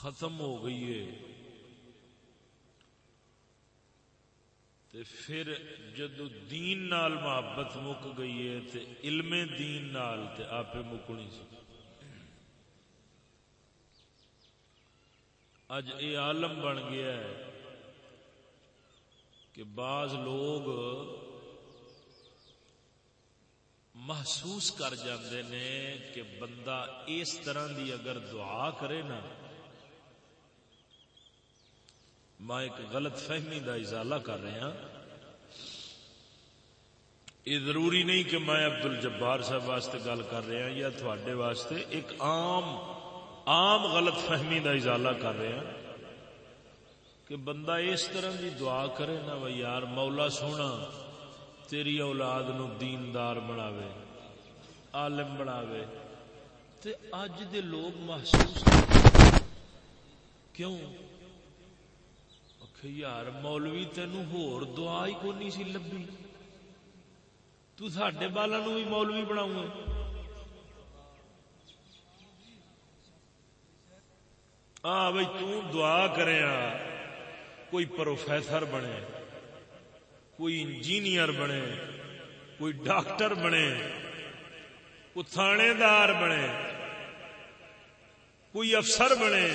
ختم ہو گئی ہے۔ تے پھر جدو دین نال محبت مک گئی ہے تے علم دین نال تے آپ مکنی سی۔ اج اے عالم بن گیا ہے کہ بعض لوگ محسوس کر جاندے نے کہ بندہ اس طرح دی اگر دعا کرے نا میں ایک غلط فہمی دا ازالہ کر رہا ہاں یہ ضروری نہیں کہ میں عبد الجبار صاحب واسطے گل کر رہا یا تھوڑے واسطے، ایک عام عام غلط فہمی دا ازالہ کر رہا ہاں کہ بندہ اس طرح دی دعا کرے نا، بھائی یار مولا سونا، تیری اولاد نو دیندار بناوے، عالم بناوے۔ تے اج دے لوگ محسوس کیوں؟ یار مولوی تینو ہور دعا ہی کو نہیں سی لبھی تو ساڈے بالا نو بھی مولوی بناؤں گا ہاں بھائی تو دعا کرے کوئی پروفیسر بنے کوئی انجینئر بنے کوئی ڈاکٹر بنے کوئی تھانے دار بنے کوئی افسر بنے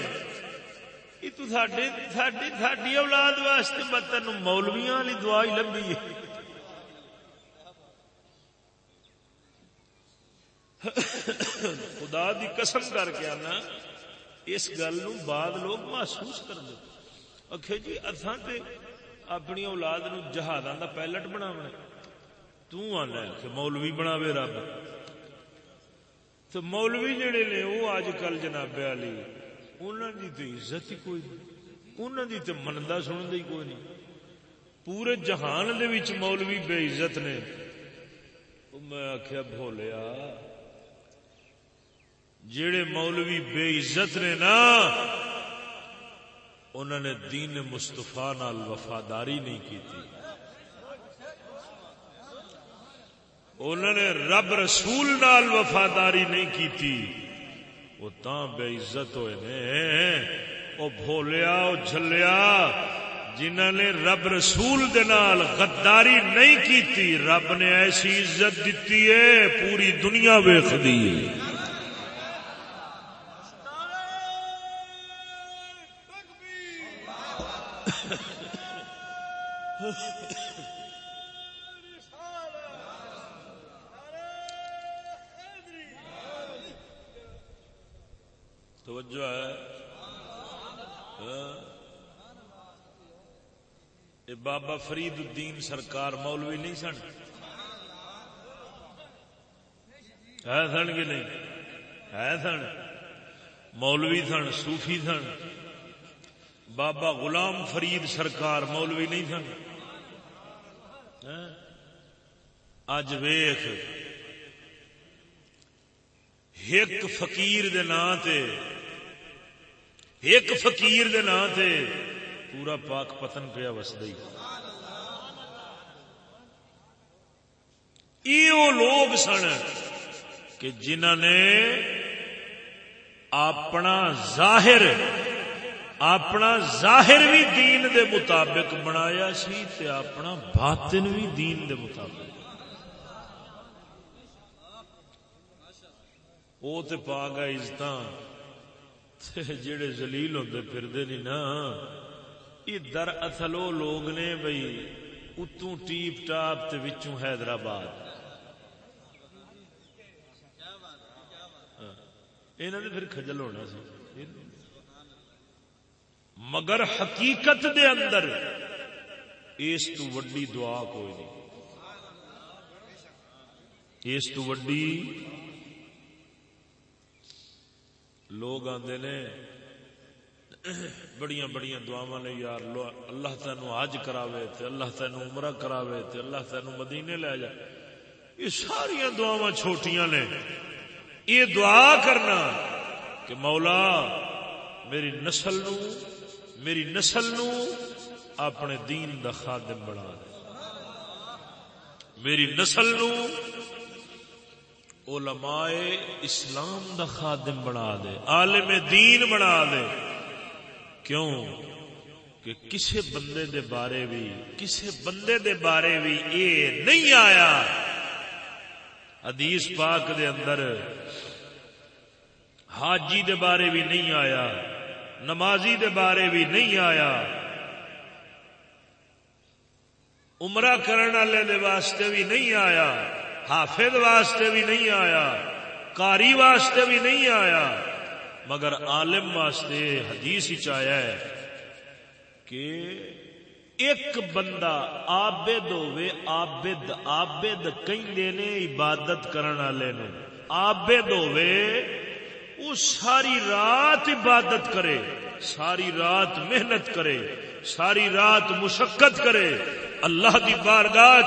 یہ تو اولاد واسطے میں مولویا والی دعا ہی لبھی ہے خدا دی قسم کر کے آنا اس گل بعد لوگ محسوس کر دیں اکھے جی اتھاں تے اپنی اولاد نو جہازاں دا پائلٹ بناونا تو آنا کہ مولوی بناوے رب تو مولوی جڑے نے وہ اج کل جناب علی انہاں دی تے عزت ہی کوئی نہیں انہاں دی تے مندا سنن دی کوئی نہیں پورے جہان دے وچ مولوی بے عزت نے میں آخیا بھولیا جڑے مولوی بے عزت نے نا انہوں نے دین مستفا نال وفاداری نہیں کی انہوں نے رب رسول نال وفاداری نہیں کی وہ وہ بے عزت ہوئے نے۔ وہ بھولیا، وہ جھلیا۔ جنہ نے رب رسول دے نال غداری نہیں کیتی، رب نے ایسی عزت دیتی ہے، پوری دنیا ویخ دی توجہ ہے۔ ہاں۔ بابا فرید الدین سرکار مولوی نہیں سن؟ ہے سن کہ نہیں؟ ہے سن۔ مولوی سن، صوفی سن۔ بابا غلام فرید سرکار مولوی نہیں سن؟ ہاں۔ اج ویخ ایک فقیر دے نام تے ایک فقیر دے نام تے پورا پاک پتن پیا وسد یہ لوگ سن کہ جنہ نے اپنا ظاہر اپنا ظاہر بھی دین دے مطابق بنایا سی تے اپنا باطن بھی دین دے مطابق۔ وہ تو پا گا عزت جڑے زلیل ہوتے پھرتے نہیں نا، یہ در اصل وہ لوگ نے بھائی اتوں ٹیپ ٹاپ وچوں حیدرآباد۔ ہاں، انہوں نے پھر خجل ہونا سی۔ مگر حقیقت دے اندر اس تو وڈی دعا کوئی نہیں۔ اس تو وڈی لوگ آتے نے، بڑیاں بڑیاں دعوا نے، یار اللہ تین حج کراوے تے، اللہ تین عمرہ کراوے تے، اللہ تین مدینے لے جائے یہ ساری دعوا چھوٹیاں نے۔ یہ دعا کرنا کہ مولا، میری نسل نو، میری نسل نو اپنے دین دا خادم بنا دے۔ میری نسل نو علماء اسلام دا خادم بنا دے، عالم دین بنا دے۔ کیوں؟ کہ کسی بندے دے بارے بھی کسی بندے دے بارے بھی یہ نہیں آیا۔ حدیث پاک دے اندر حاجی دے بارے بھی نہیں آیا، نمازی دے بارے بھی نہیں آیا۔ عمرہ کرنے والے دے واسطے بھی نہیں آیا۔ حافظ واسطے بھی نہیں آیا کاری واسطے بھی نہیں آیا، مگر عالم واسطے حدیث ہی چایا ہے کہ ایک بندہ آبد ہوے آبد آبد کہیں نے عبادت کرنے والے نو۔ آبد ہوے وہ ساری رات عبادت کرے، ساری رات محنت کرے، ساری رات مشقت کرے۔ اللہ دی بارگاہ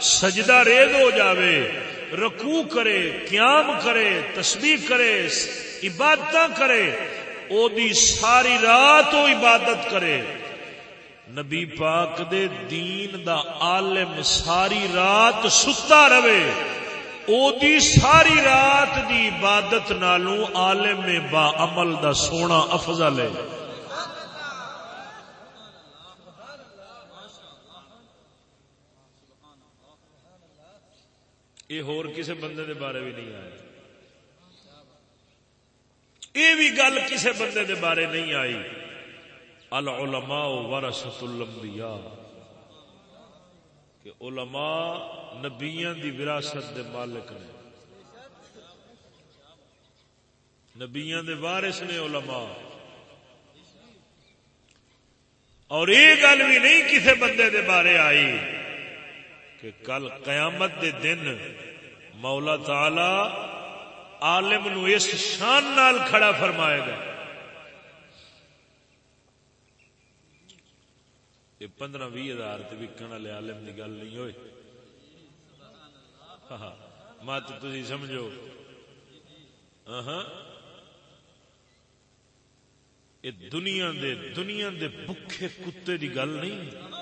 سجدہ ریز ہو جاوے، رکوع کرے، قیام کرے، تسبیح کرے عبادت کرے، او دی ساری رات وہ عبادت کرے۔ نبی پاک دے دین دا عالم ساری رات ستا رہے۔ او دی ساری رات دی عبادت نالوں عالم با عمل دا سونا افضل ہے۔ یہ ہور کسے بندے دے بارے بھی نہیں آیا یہ بھی گل کسے بندے دے بارے نہیں آئی العلماء ورثت الانبیاء کہ علماء نبیاں دی وراثت دے مالک نے نبیاں دے وارث نے علماء اور یہ گل بھی نہیں کسی بندے دے بارے آئی کہ کل قیامت دے دن مولا تعالی عالم نو اس شان نال کھڑا فرمائے گا۔ یہ پندرہ بھی ہزار وکن والے عالم کی گل نہیں ہوئی ہاں، مت تھی سمجھو۔ یہ دنیا دے دنیا دے بکھے کتے دی گل نہیں۔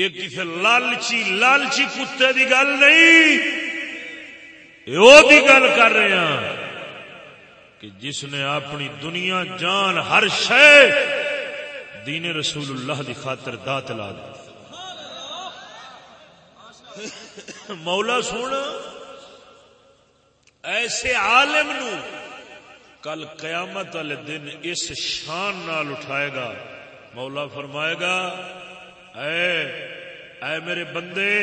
یہ کسی لالچی لالچی کتے دی گل نہیں گل کر رہے ہیں کہ جس نے اپنی دنیا جان ہر شے دین رسول اللہ دی خاطر دات لا دی۔ مولا سونا، ایسے عالم نو کل قیامت والے دن اس شان نال اٹھائے گا۔ مولا فرمائے گا، اے اے میرے بندے،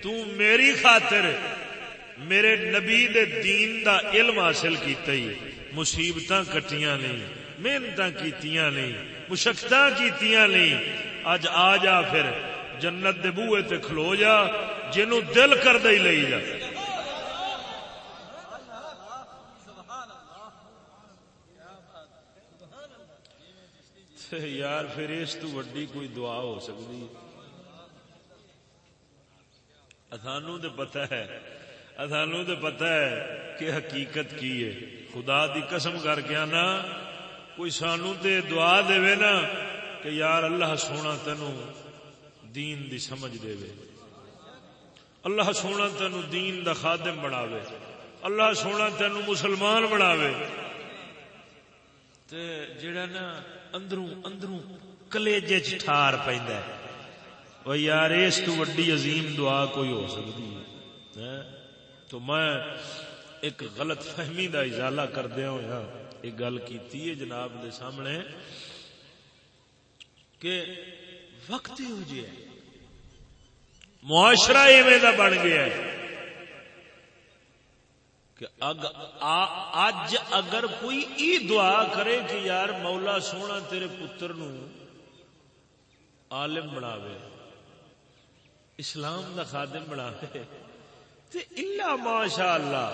تو میری خاطر میرے نبی دے دین دا علم حاصل کیتا ہی۔ مصیبت کٹیاں نہیں محنت کیتیاں نہیں مشقت کیتیاں نہیں۔ اج آ جا پھر، جنت دے بوئے تے کھلو جا جنو دل کر دے لئی جا۔ یار، پھر اس تو وڈی کوئی دعا ہو سکتی؟ ہے سانو تو پتہ ہے سانو تو پتا ہے کہ حقیقت کی ہے۔ خدا دی قسم کر کے آنا، کوئی سانو تے دعا دے نا کہ یار اللہ سونا تینو دین دی سمجھ دے وے۔ اللہ سونا تینو دین دا خادم بناوے۔ اللہ سونا تینو مسلمان بناوے۔ تے جڑا نا اندروں اندروں کلیجے ٹھار پیندا ہے۔ وہ یار اس تو وڈی عظیم دعا کوئی ہو سکتی ہے تو میں ایک غلط فہمی کا اجالا کردیا ہوا ایک گل کی جناب دے سامنے کہ وقت ہی ہو جی معاشرہ ایویں کا بن گیا ہے کہ اج اگر کوئی ای دعا کرے کہ یار مولا سونا تیرے پتر نو عالم بناوے اسلام دا خادم بناوے اللہ ماشاء اللہ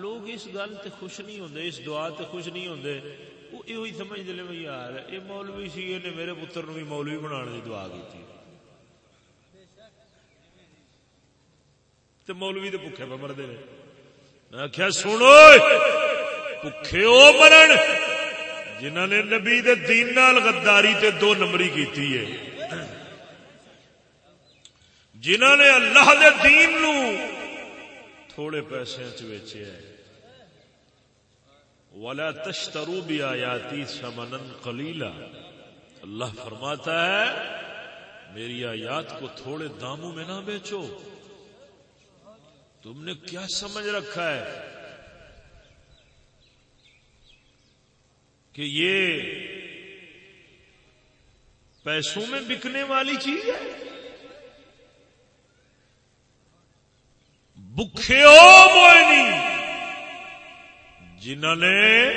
لوگ اس گل تے خوش نہیں ہوندے، اس دعا تے خوش نہیں ہوندے۔ وہ یہ سمجھ لے بھائی یار، یہ مولوی سی نے میرے پتر نو بھی مولوی بنا کی دعا کی تے مولوی تے بھوکے پہ مرد نے۔ میں آخیا سنو بھوکے وہ مرن جنہ نے نبی دے دین نال غداری تے دو نمبری کیتی ہے۔ جنہ نے اللہ دے دین نو تھوڑے پیسے ویچے والا تشترو بھی آیاتی سمنن کلیلا اللہ فرماتا ہے، میری آیات کو تھوڑے داموں میں نہ بیچو۔ تم نے کیا سمجھ رکھا ہے؟ کہ یہ پیسوں میں بکنے والی چیز ہے؟ بکھے موئنی۔ جنہوں نے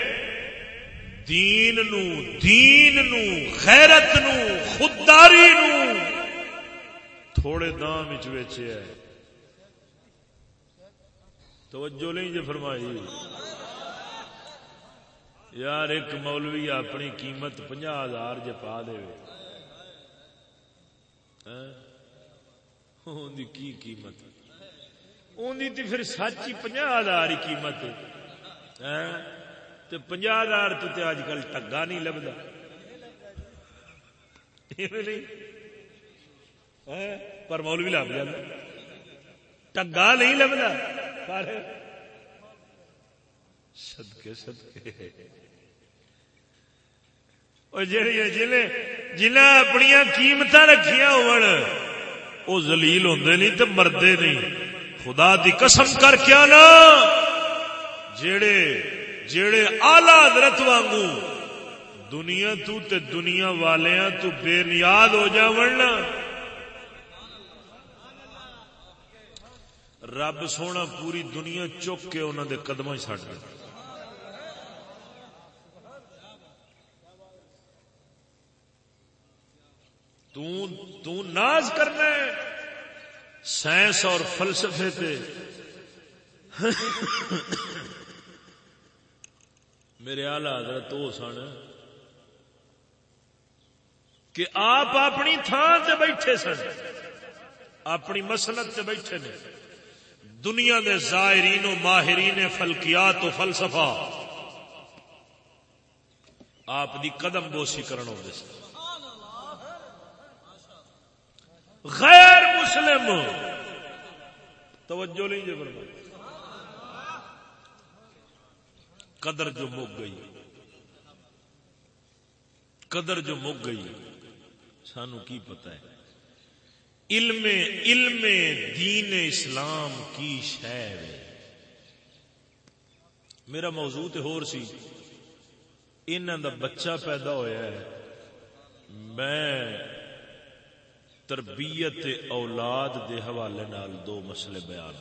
دین نو دین نو خیرت نو، خودداری نو تھوڑے دام ویچے ہے۔ توجہ نہیں جو فرمائی۔ یار، ایک مولوی اپنی قیمت پنجا ہزار جی پا دے ہاں؟ کی قیمت؟ اندی پھر سچ ہی پنجا ہزار ہی قیمت ہاں؟ پنجا ہزار تو اج کل ٹگا نہیں لبدا۔ ہاں؟ پر مولوی لب جا۔ ٹگا نہیں لبدا۔ پر سدکے سدکے جنہیں اپنی قیمت رکھیا ہو زلیل ہوں نہیں تو مردے نہیں۔ خدا دی قسم کر کے نا جڑے جڑے آلہ حضرت وانگو دنیا تو تے دنیا والیاں تو بے نیاد ہو جا ورنہ رب سونا پوری دنیا چک کے انہوں دے قدم چڑ تو ناز کرنا ہے۔ سائنس اور فلسفے تے میرے آلہ حضرت وہ سن کہ آپ اپنی تھان سے بیٹھے سن۔ اپنی مسلط سے بیٹھے نے۔ دنیا دے زائرین و ماہرین فلکیات و فلسفہ۔ آپ دی قدم بوسی کرنا ہوتے سن۔ غیر مسلم۔ توجہ نہیں جی برما قدر جو مک گئی۔ قدر جو مک گئی۔ سانو کی پتہ ہے؟ علم علم دین اسلام کی شہر میرا موضوع تو ہور سی۔ انہوں دا بچہ پیدا ہویا ہے۔ میں تربیت اولاد دے حوالے نال دو مسئلے بیان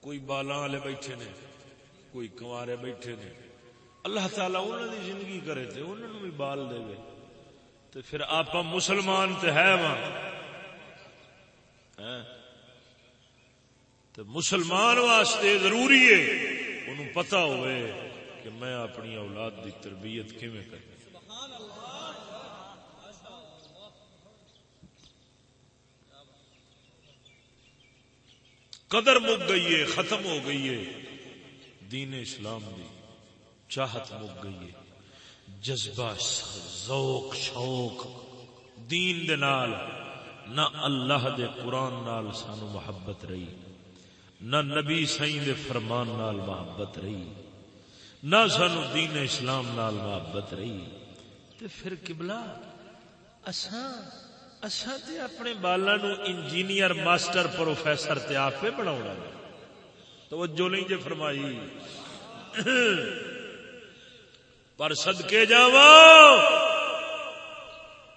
کوئی بالا والے بیٹھے نے، کوئی کنوارے بیٹھے نے۔ اللہ تعالیٰ انہوں دی زندگی کرے تھے انہوں نے بھی بال دے گئے تو پھر آپ مسلمان تو ہے وہاں تو مسلمان واسطے ضروری ہے، انہوں پتا ہوئے۔ کہ میں اپنی اولاد دی تربیت کیویں کر قدر مک گئی ہے، ختم ہو گئی ہے۔ دین اسلام دی چاہت مک گئی ہے۔ جذبہ، ذوق، شوق۔ دین دے نال، نہ اللہ دے قرآن نال سانو محبت رہی، نہ نبی سائیں دے فرمان نال محبت رہی۔ نہ سانو دین اسلام نال محبت رہی۔ تے پھر قبلہ اساں اساں تے اپنے بالا نو انجینئر، ماسٹر، پروفیسر تے آپ پہ بناونا توجہ نہیں جے فرمائی۔ پر صدقے جاواں۔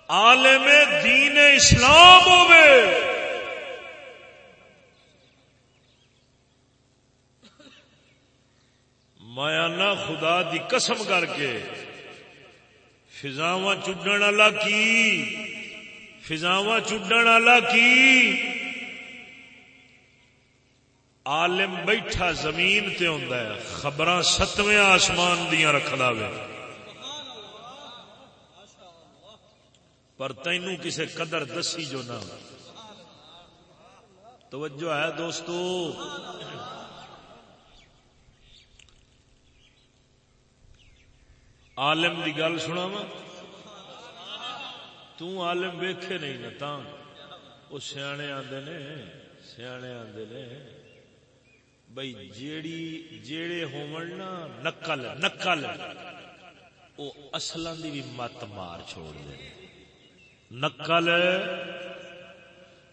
عالم دین اسلام ہوئے مایا خدا دی قسم کر کے فضاوا چڈن والا کی؟ فضاوا چڈن والا کی؟ عالم بیٹھا زمین تے ہوندا ہے خبر ستویں آسمان دیا رکھدا وے۔ پر تینوں کسے قدر دسی جو نہ توجہ ہے دوستو۔ عالم دی گل سنا وا تالم نہیں نا وہ سیانے آندے نے، سیانے آندے نے۔ بھائی جیڑی، جیڑے ہون نا، نقل نقل۔ وہ اصلاں دی بھی مت مار چھوڑ دے۔ نقل۔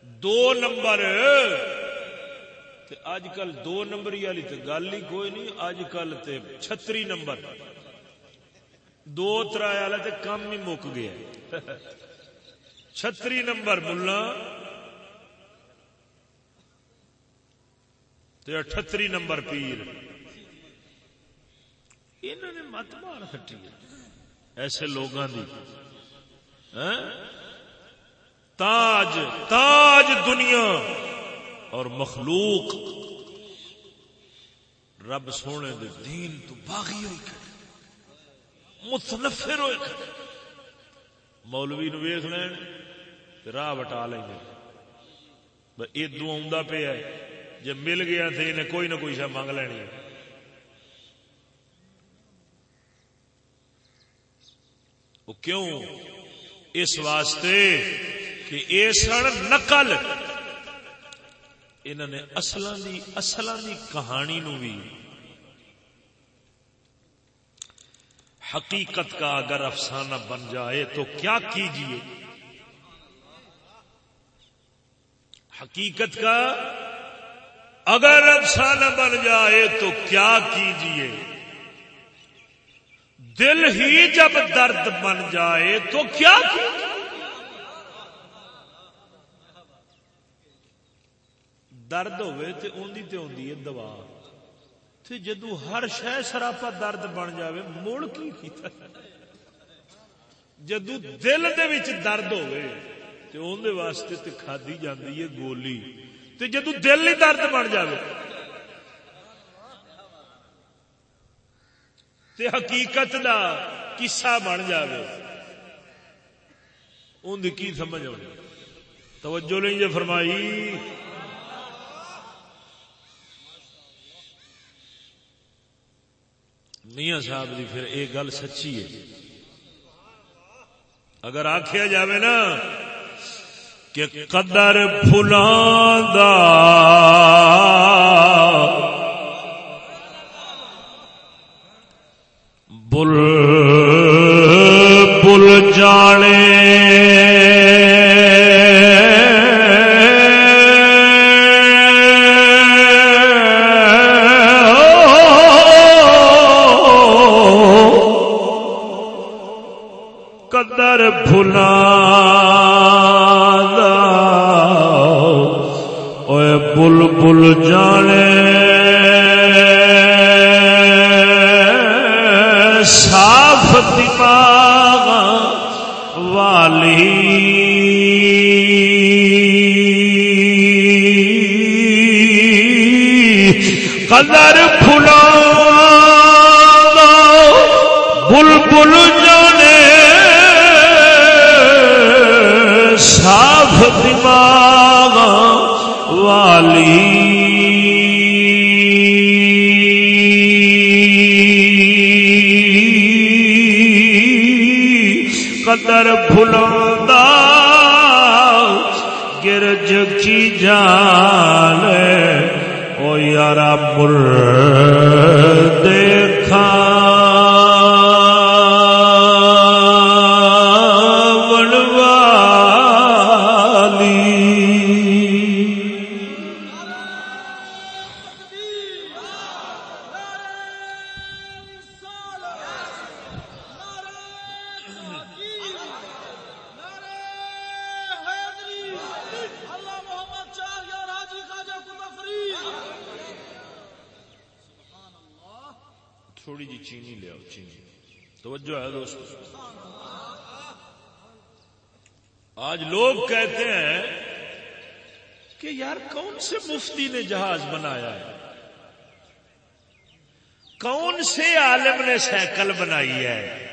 دو نمبر۔ تے اج کل دو نمبر والی تے گل ہی کوئی نہیں اج کل تے چھتری نمبر۔ دو ترائے والا تے کم ہی مک گیا۔ چھتری نمبر ملا۔ تے اٹھتری نمبر پیر۔ انہوں نے مت مار ہٹی ایسے لوگوں کی ہاں؟ تاج تاج دنیا اور مخلوق۔ رب سونے دے دین تو باغی ہوئی کھڑے متنفر ہوئے۔ مولوی نو ویخ لین راہ بٹا لیں گے۔ ادو آ پیا جب مل گیا تو انہیں کوئی نہ کوئی شا منگ لینی وہ کیوں؟ اس واسطے کہ یہ سن نقل۔ انہوں نے اصل دی اصل دی کہانی نو بھی حقیقت کا اگر افسانہ بن جائے تو کیا کیجیے حقیقت کا اگر افسانہ بن جائے تو کیا کیجیے دل ہی جب درد بن جائے تو کیا کیجیے درد ہوئے تے اوندی تے اوندی ہے، دوا۔ تے جدو ہر شہ سراپا درد بن جاوے، مڑ کی کیتا جدو دل دے وچ درد ہوئے تے اون دے واسطے تے کھادی جاندی ہے گولی۔ تے جدو دل ہی درد بن جاوے، تے حقیقت دا قصہ بن جاوے۔ اون دی کی سمجھ آنی توجہ نہیں جے فرمائی۔ میاں صاحب دی پھر ایک گل سچی ہے۔ اگر آخیا جاوے نا کہ قدر فلان دا بھولو سائیکل بنائی ہے۔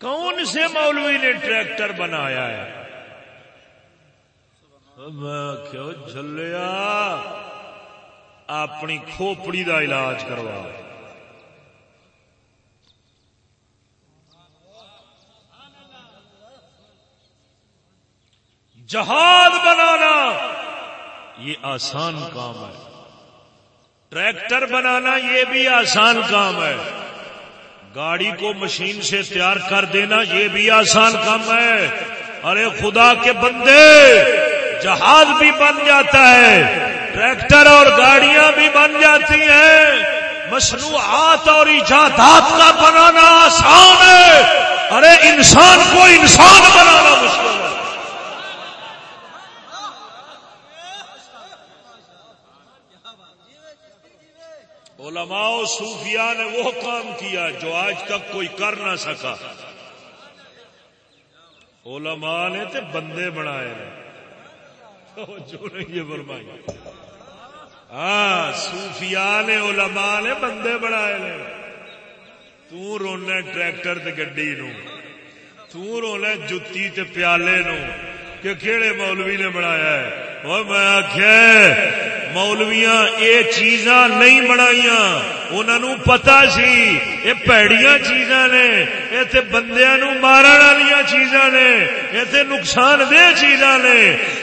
کون سے مولوی نے ٹریکٹر بنایا ہے؟ میں کیوں جلیا اپنی کھوپڑی دا علاج کروا۔ جہاد بنانا، یہ آسان کام ہے۔ ٹریکٹر بنانا یہ بھی آسان کام ہے۔ گاڑی کو مشین سے تیار کر دینا یہ بھی آسان کام ہے۔ ارے خدا کے بندے، جہاز بھی بن جاتا ہے، ٹریکٹر اور گاڑیاں بھی بن جاتی ہیں۔ مصنوعات اور ایجادات کا بنانا آسان ہے۔ ارے انسان کو انسان بنانا مشکل ہے۔ علماء صوفیاء نے وہ کام کیا جو آج تک کوئی کر نہ سکا۔ علماء نے تے بندے بنائے جو نہیں یہ فرمائی۔ ہاں صوفیاء نے علماء نے بندے بنائے نے۔ تو رونا ٹریکٹر تے گڈی نو۔ تو رونا جتی تے پیالے نو۔ کہ کہڑے مولوی نے بنایا ہے؟ وہ میں آخیا مولویاں یہ چیزاں نہیں بنائیاں۔ انہوں پتا سی، یہ پیڑیاں چیزاں نے، یہ تے بندیاں نو مارن والی چیزاں نے، یہ تے نقصان دہ چیزاں نے۔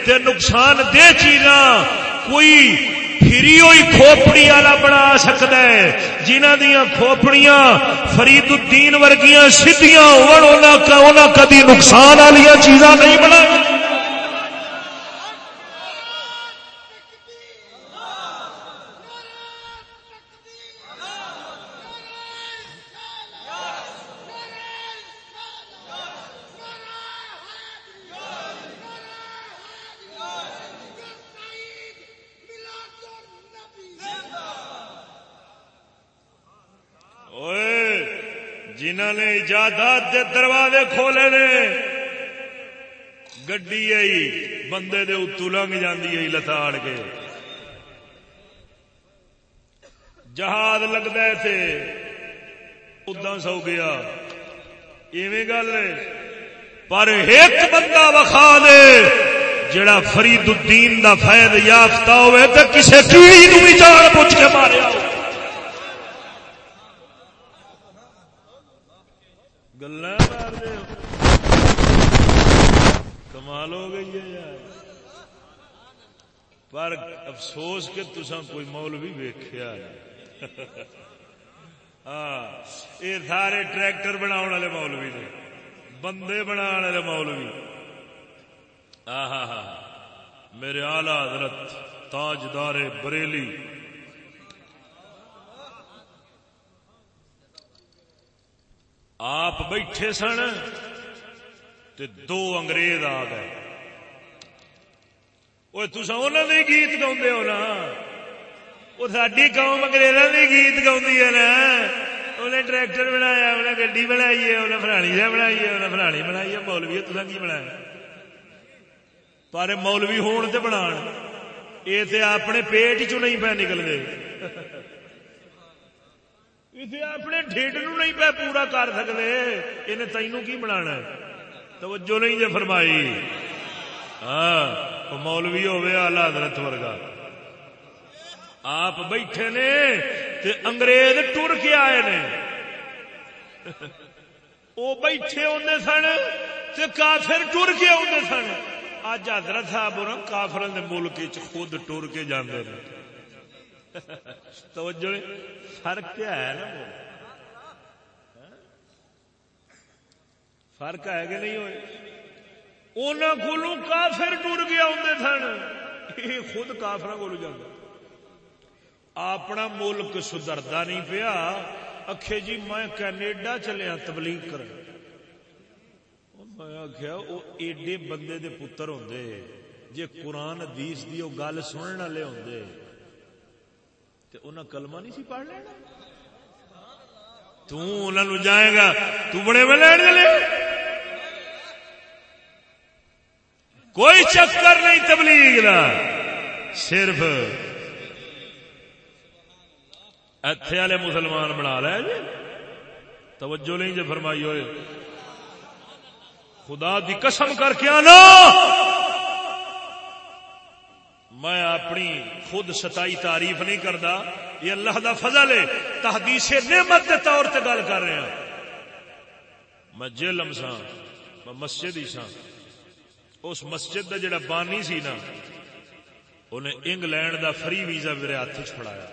تے نقصان دہ چیزاں کوئی پھری ہوئی کھوپڑی والا بنا سکتا ہے جنہ دیا کھوپڑیاں فرید الدین ورگیاں سیدیاں ہونا کدی نقصان والی چیزاں نہیں بنا ایجادات دے دروازے کھولے نے۔ گڈی آئی بندے دے اتو لنگ جاندی ہے لتاڑ کے۔ جہاز لگتا ہے تھے ادا سو گیا ایویں گل پر ایک بندہ وکھا دے، جڑا فرید الدین دا فائد یافتہ ہوئے تو کسے کیڑی نو بھی جان پوچھ کے ماریا ہو گلا کمال ہو گئی ہے یار۔ پر افسوس کہ تسا کوئی مول بھی ویخیا ہاں یہ سارے ٹریکٹر بنا والے مولوی نے، بندے بنا والے مولوی۔ ہاں ہاں میرے آلہ حضرت تاجدار بریلی۔ آپ بیٹھے سن تے دو انگریز آ گئے۔ وہ تصا انہوں نے گیت گاؤں ہو نا وہ ساری قوم اگریزوں نے گیت گاؤں ہے نا انہیں ٹریکٹر بنایا انہیں گڈی بنائی ہے انہیں فرانی سے بنائی ہے انہیں فرانی بنائی ہے مولوی تصا کی بنایا پر مولوی ہون تے بنا یہ تے اپنے پیٹ چ نہیں پہ نکلتے اسے اپنے ڈیڈ نو نہیں پہ پورا کر سکتے انہیں تینوں کی بنا توجہ نہیں جی فرمائی ہاں مولوی ہوے آلہ حضرت ورگا۔ آپ بیٹھے نے تے انگریز ٹر کے آئے نے۔ وہ بیٹھے ہوتے سن تے کافر ٹر کے آتے سن۔ اج حضرت صاحب کافر ملک خود ٹر کے جانے توجہ فرق کیا ہے نا فرق ہے کہ نہیں ہوئے؟ انہوں کو کافر ٹر گیا ہوں سن یہ خود کافر کو جانا اپنا ملک سدرتا نہیں پیا اکھے جی میں کینیڈا چلیا تبلیغ کر میں آخیا وہ ایڈے بندے دے پتر ہوں جے قرآن حدیث دی وہ گل سننے والے ہوں انہیں کلمہ نہیں سی پڑھ لینا تو جائے گا تو بڑے میں لے کوئی چکر نہیں تبلیغ کا صرف اتے والے مسلمان بنا رہے جی۔ توجہ نہیں جی فرمائی ہوئے۔ خدا دی قسم کر کے آنا۔ میں اپنی خود ستائی تعریف نہیں کرتا یہ اللہ دا فضل ہے۔ تحدیث نعمت کے طور سے گل کر رہا میں جیلم سا میں مسجد ہی سا اس مسجد کا جڑا بانی سی نا، انہیں انگلینڈ دا فری ویزا میرے ہاتھ چ فڑایا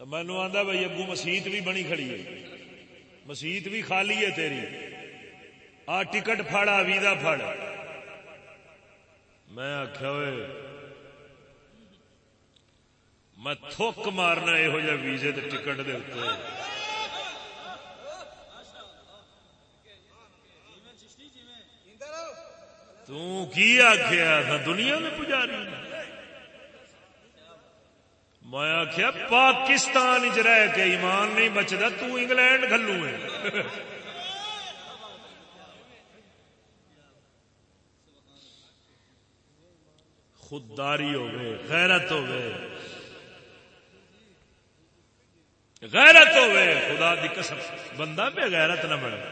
مینو آتا بھائی اگو مسیت بھی بنی کھڑی ہے۔ مسیت بھی خالی ہے تیری۔ آ ٹکٹ فڑا ویزا فڑ میں آخیا ہوئے میں تھوک مارنا یہو جہ ویزے ٹکٹ دے اتنے کی آخیا تھا دنیا میں پجاری میں آخیا پاکستان چ رہ کے ایمان نہیں بچتا تو انگلینڈ کلو ہے۔ خودداری ہو گئے، غیرت ہو گئے۔ غیرت ہو گئے، خدا دی قسم، بندہ پہ غیرت نہ بڑھ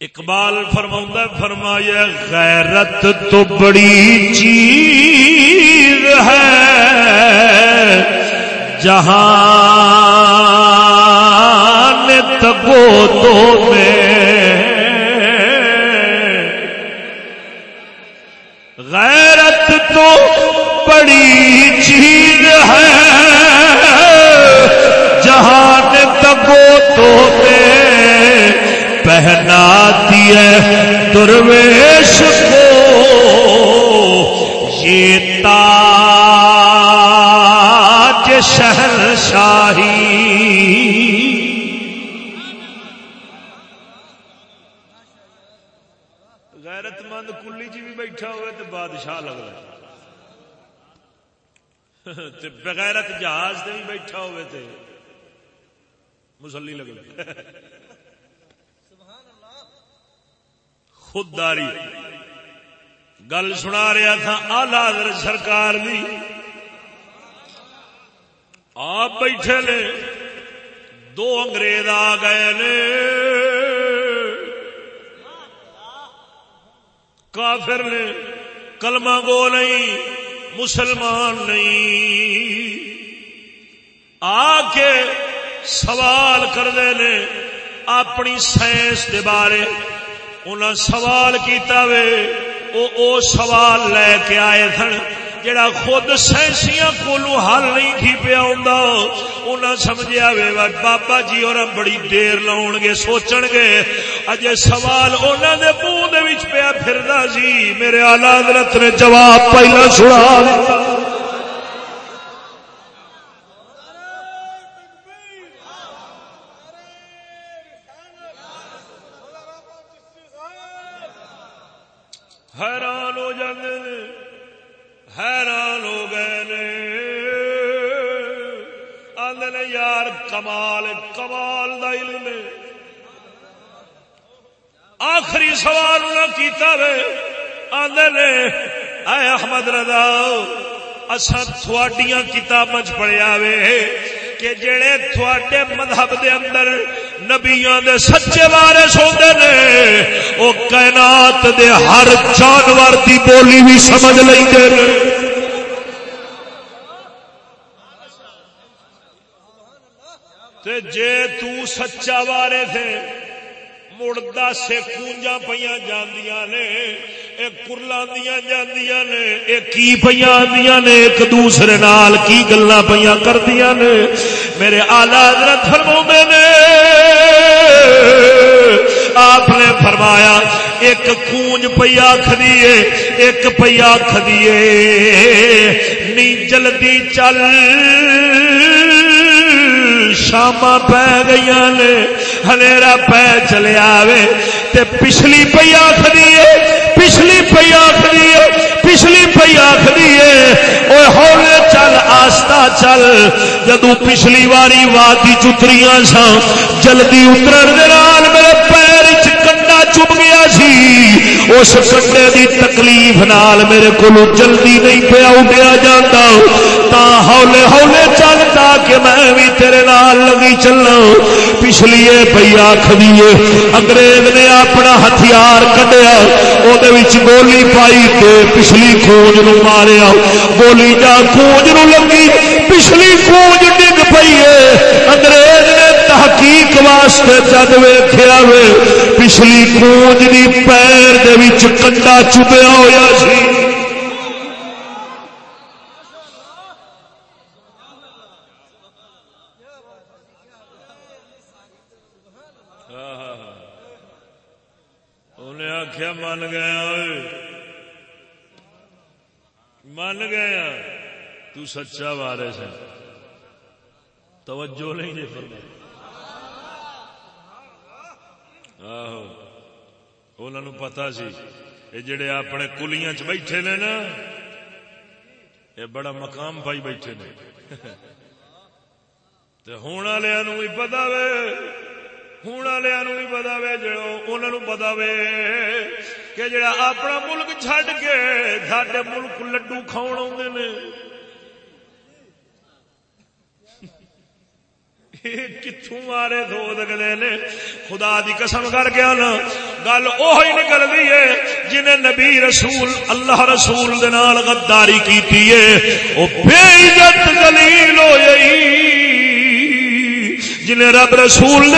اقبال فرما فرمایا غیرت تو بڑی چیز ہے۔ جہاں تبو تو میں۔ غیرت تو بڑی چیز ہے۔ پہناتی ہے درویش کو یہ تاج شہر شاہی غیرت مند کلی جی بھی بیٹھا ہوئے تو بادشاہ لگ رہا بغیرت جہاز سے بھی بیٹھا ہوئے تھے مسلی لگ رہا خودداری۔ گل سنا رہا تھا آلہ سرکار دی۔ آپ بیٹھے نے، دو انگریز آ گئے نے۔ کافر نے، کلمہ گو نہیں، مسلمان نہیں۔ آ کے سوال کرتے نے اپنی سائنس کے بارے۔ انہیں سوال کیتا وے، او او سوال لے کے آئے سن، جڑا خود سائنسیاں کولو حل نہیں تھی پیا انہیں سمجھا وے بابا جی اور بڑی دیر لاؤ گے، سوچن گے۔ اجے سوال انہوں نے منہ دے وچ پیا پھردا سی، میرے آلہ حضرت نے جواب پہلا سنا۔ دتا کمال کمال دا علم ہے۔ آخری سوال نہ کیتا وے آدھے نے، اے احمد رضا اصا تھوڑیاں کتاباں پڑھیا وے کہ جڑے تھوڑے مذہب دے اندر نبیاں دے سچے وارث ہوندے نے، او کائنات دے ہر جانور دی بولی بھی سمجھ لیندے نے۔ تے جے تو سچا وارے تھے مڑ سے کونجا پہ جاندیاں نے کرلاندیاں جاندیاں نے کی آندیاں نے، ایک دوسرے نال کی گلاں پہ کردیاں نے۔ میرے آلہ حضرت نے، آپ نے فرمایا، ایک کونج پہ آخ دیے ایک پہ آخ دیے نی جلدی چل۔ شاما پی گئی نے ہلےرا پی چلے آوے۔ تے پچھلی پی آخری پچھلی پی آخری پچھلی پی آخری ہے۔ ہولے چل آستا چل۔ جدو پچھلی واری وادی چتری سا جلدی اتر میرے پیر چنڈا چپ گیا سی۔ اس کنڈے دی تکلیف نال میرے کو جلدی نہیں پیا اڈیا جاتا تا ہولے ہولے چل کہ میں بھی تیرے نال لگی چلنا پچھلی پی آخری انگریز نے اپنا ہتھیار کڈیا۔ وہ گولی پائی کے پچھلی کھوج نو ماریا۔ گولی جا کھوج نو لگی، پچھلی کھوج ڈگ پی انگریز نے تحقیق واسطے جد ویخیا وے۔ پچھلی کونج دی پیر دے کنڈا چبیا ہوا سی آخیا من گیا من گیا تو سچا وارے سے توجہ نہیں جی فرما آہو انہوں پتا سی یہ جڑے اپنے کلیاں چ بیٹھے نے نا یہ بڑا مقام پائی بیٹھے نے ہوں والوں بھی پتا وے ہوں والوں بھی پتا وے جڑو انہوں پتا وے کہ جڑا اپنا ملک چڈ کے سڈے ملک لڈو کھاؤ آ کتوں مارے دو دگلے نے خدا دی قسم کر گیا نا گل اوہی نکلدی ہے جنہیں نبی رسول اللہ رسول دے نال غداری کیتی ہے او بے عزت ذلیل ہوئی جنہیں رب رسول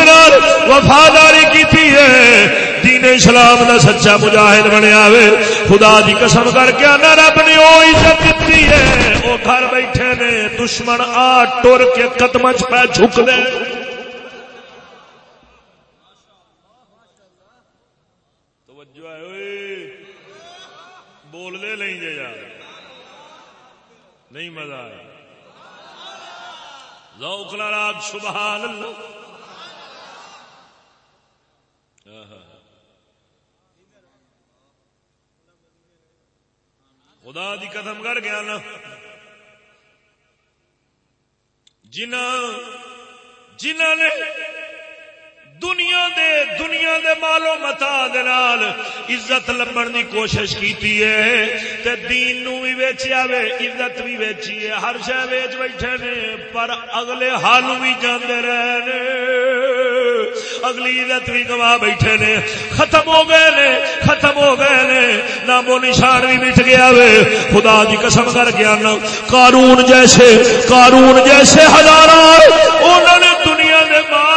وفاداری کی ہے، دین اسلام دا سچا مجاہد بنیا وے۔ خدا دی قسم کر کے آنا، رب نے وہ عزت دیتی ہے۔ وہ گھر بیٹھے نے، دشمن آ ٹر کے قدم پہ جھک دے۔ بول دے نہیں جے یار۔ نہیں مزہ آیا۔ ذوق راگ سبحان اللہ۔ خدا دی قدم کر گیا نا۔ جنہ جنہ نے دے، دنیا دے مالو متا دال عزت لبن دی کوشش کیتی ہے۔ تے دین نو بھی ویچیا وے، عزت بھی ویچی ہے۔ ہر شہ ویچ بیٹھے نے پر اگلے حال بھی جاندے رہے اگلی عزت بھی گوا بیٹھے نے۔ ختم ہو گئے نے، ختم ہو گئے نے۔ نامو نشان بھی مٹ گیا وے۔ خدا دی قسم کر گیا نا قارون جیسے قارون جیسے ہزار انہوں نے دنیا دے مال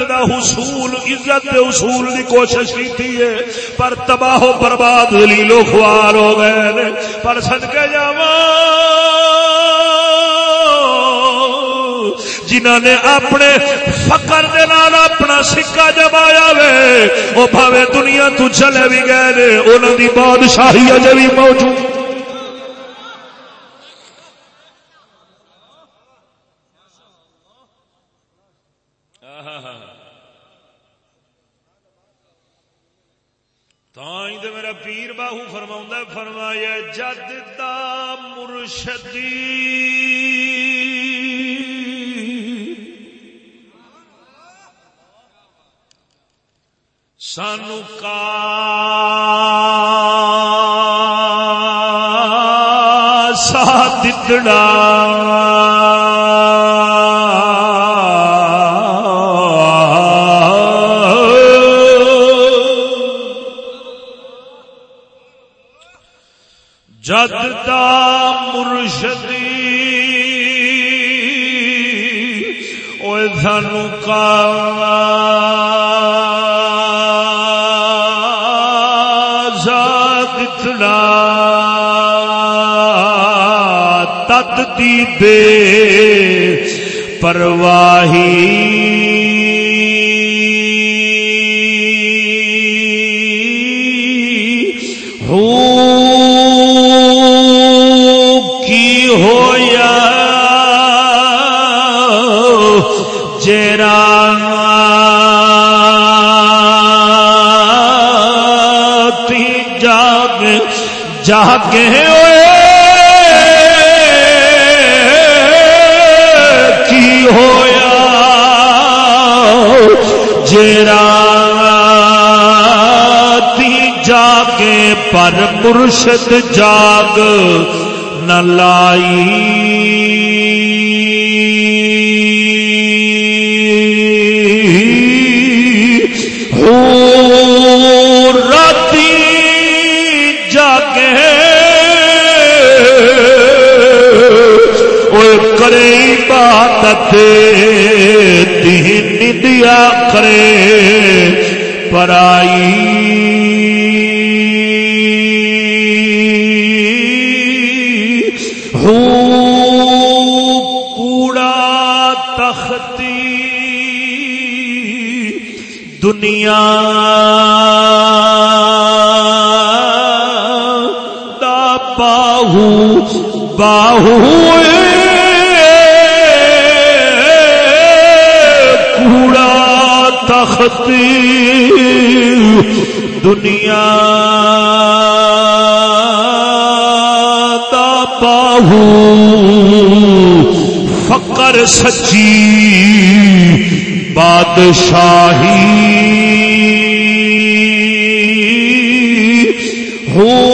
عزت دا حصول، عزت دے حصول دی کوشش کی ہے۔ پر تباہ و برباد لیلو خوار ہو گئے نے۔ پر صدقے جاواں۔ جنہ نے اپنے فقر دے نال اپنا سکا جمایا وے وہ بھاوے دنیا تو چلے بھی گئے انہوں دی بادشاہی اجے بھی موجود میرا پیر باہو فرما فرمایا جد دا مرشدی۔ سانو کا ساتھ جد دا مرشدی۔ او سانو کا دی بے پرواہی۔ جاگے ہوئے؟ جاگے پر مرشد جاگ نہ لائی۔ کرے پرائی ہوں کوڑا تختی۔ دنیا دا باہو باہو کوڑا تختی۔ دنیا دا باہو فقر سچی بادشاہی ہوں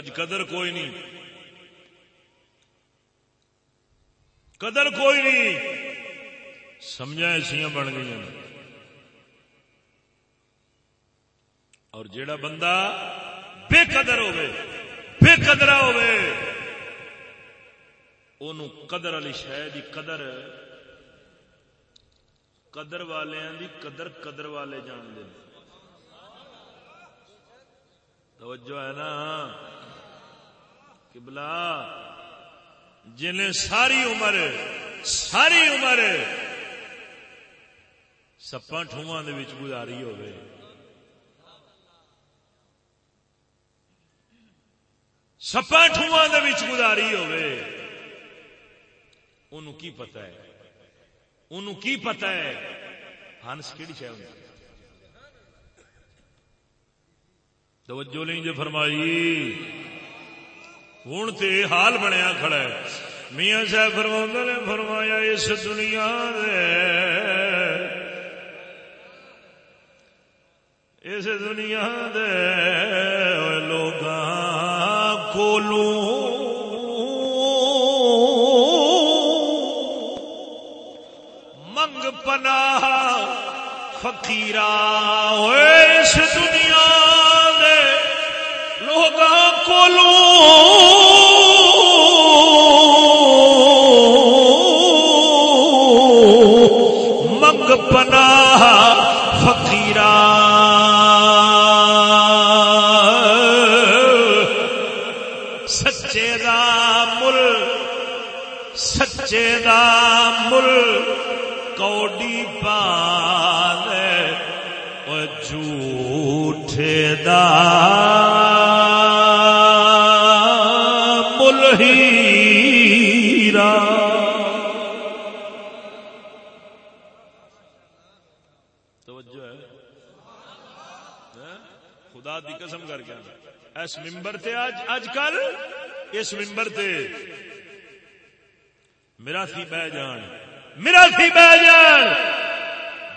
اج قدر کوئی نہیں۔ قدر کوئی نہیں۔ سمجھا ایسا بن گئی اور جیڑا بندہ بے قدر ہوے بے قدرا ہوے اونوں قدر والی شہ دی قدر قدر والوں دی قدر قدر والے جان دے۔ توجہ ہے نا؟ قبلہ۔ جنہیں ساری عمر ساری عمر سپا ٹھواں گزاری ہوئے سپا ٹھواں گزاری ہوئے انہوں کی پتا ہے؟ انہوں کی پتا ہے؟ ہنس کہڑی شہ توجہ نہیں جو فرمائی۔ ہوں تو یہ حال بنیا کھڑا ہے میاں صاحب فرما نے فرمایا اس دنیا دے اس دنیا دے لوگ کولوں منگ پناہ فقیرا اس دنیا دے لوگ کولو پناہ فقیرا۔ سچے دا مل سچے دا مل کوڈی پال جھوٹے دا اس ممبر تے آج اج کل، اس ممبر تے میرا سی بہ جان میرا سی بہ جان،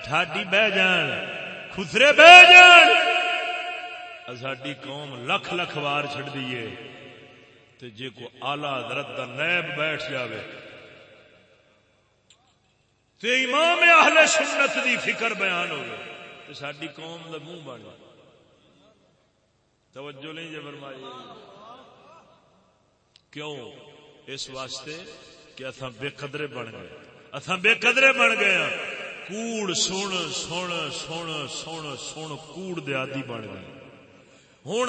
ڈھاڈی بہ جان، خسرے بہ جان۔ ساری قوم لکھ لکھ وار چڑ دیے تے جے کو آلہ حضرت دا نیب بیٹھ جاوے۔ تے امام اہل سنت دی فکر بیان ہوگی تے ساری قوم دا منہ بن۔ توجہ نہیں جے فرمائی۔ کیوں؟ اس واسطے کہ اتھا بے قدرے بن گئے۔ اتھا بے قدرے بن گئے ہاں۔ کوڑ سن سن سن سن سن، کوڑ دے آدی بن گئے۔ ہوں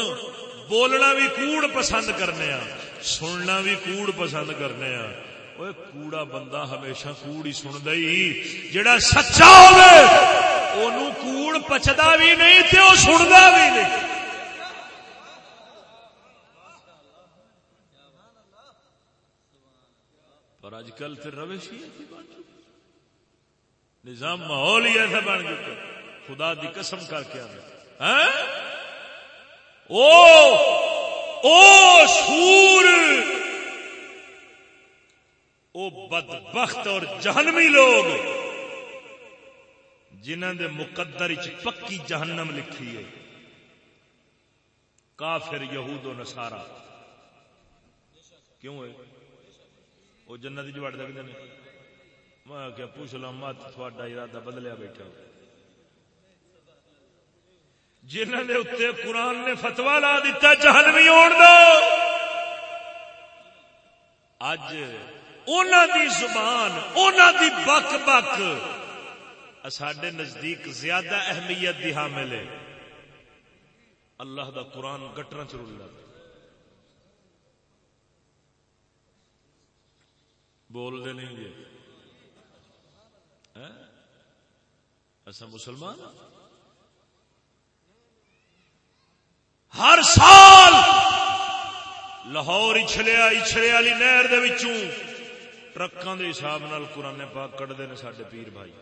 بولنا بھی کوڑ پسند کرنے آ سننا بھی کوڑ پسند کرنے ہاں۔ آ اوے کوڑا بندہ ہمیشہ کوڑ ہی سندا ہی۔ جڑا سچا ہوے اونوں کوڑ پچدا بھی نہیں تے او سندا بھی نہیں۔ اج کل پھر روش ہی ایسی بن چکی نظام ماحول ہی ایسا بن چکا خدا دی قسم کر کے آنا ہاں؟ او! او سور او بدبخت اور جہنمی لوگ۔ جنہ دے مقدر چ پکی جہنم لکھی ہے۔ کافر یہود و نسارا کیوں ہے؟ وہ جنت چڑ سکتے ہیں میں کیا پوچھ لو مت تھوڑا ارادہ بدلیا بیٹھا جنہ نے اتنے قرآن نے فتوا لا دیتا جہنمی آن دو اج دی زبان انہوں دی بک بک سڈے نزدیک زیادہ اہمیت دی حامل ہے اللہ دا قرآن گٹر چ رول بول دے نہیں جی۔ ایسا مسلمان؟ ہر سال لاہور اچھلیا اچھلے والی نہر ٹرکاں دے حساب نال قرآن پاک کٹتے ہیں سڈے پیر بھائی۔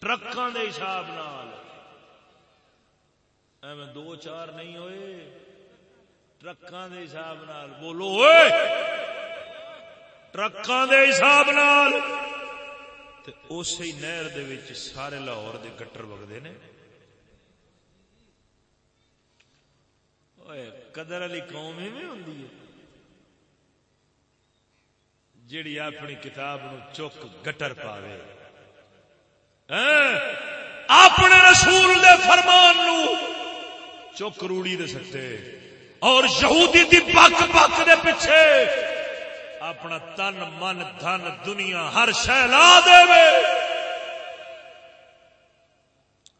ٹرکاں دے حساب نال۔ ایویں دو چار نہیں ہوئے۔ ٹرکاں دے حساب نال بولو ہوئے ٹرکاں دے حساب نال اسی نہر دے سارے لاہور دے گٹر وگتے ہیں قدر والی قوم ہی ہوں جیڑی اپنی کتاب نو چک گٹر پاوے۔ ہاں، اپنے رسول دے فرمان نو چک روڑی دے سکتے اور یہودی دی پک پک دے پیچھے اپنا تن، من، دھن، دنیا، ہر شہ لا دے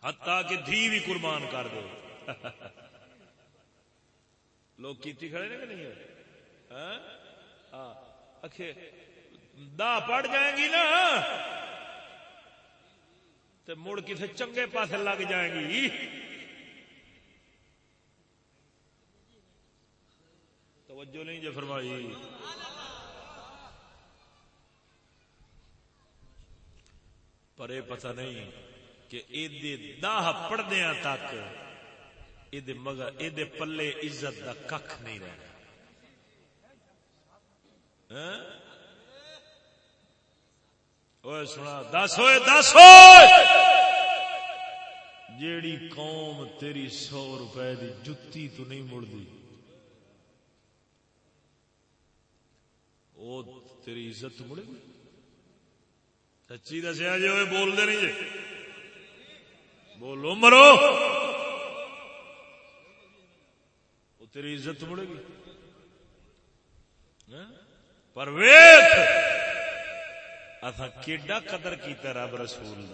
ہتا کہ دھی بھی قربان کر دے۔ لوگ کیتی کھڑے نے کہ نہیں ہاں؟ ہاں۔ اکھے، دا پڑ جائیں گی نا۔ تو مڑ کسی چنگے پاس لگ جائیں گی۔ توجہ نہیں جو فرمائی۔ پر یہ پتہ نہیں کہ داہ پڑھدیا تک مگر یہ پلے عزت دا کھ نہیں رہنا ہاں؟ سنا، دس ہوئے دس ہوئے جیڑی قوم تیری سو روپے دی جتی تو نہیں مڑتی وہ تیری عزت مڑے گی؟ سچی دسیا جی وہ بول دے نہیں جی بولو مرو وہ تیری عزت مڑے گی پر ویخ اتھا کیڈا قدر کیتا رب رسول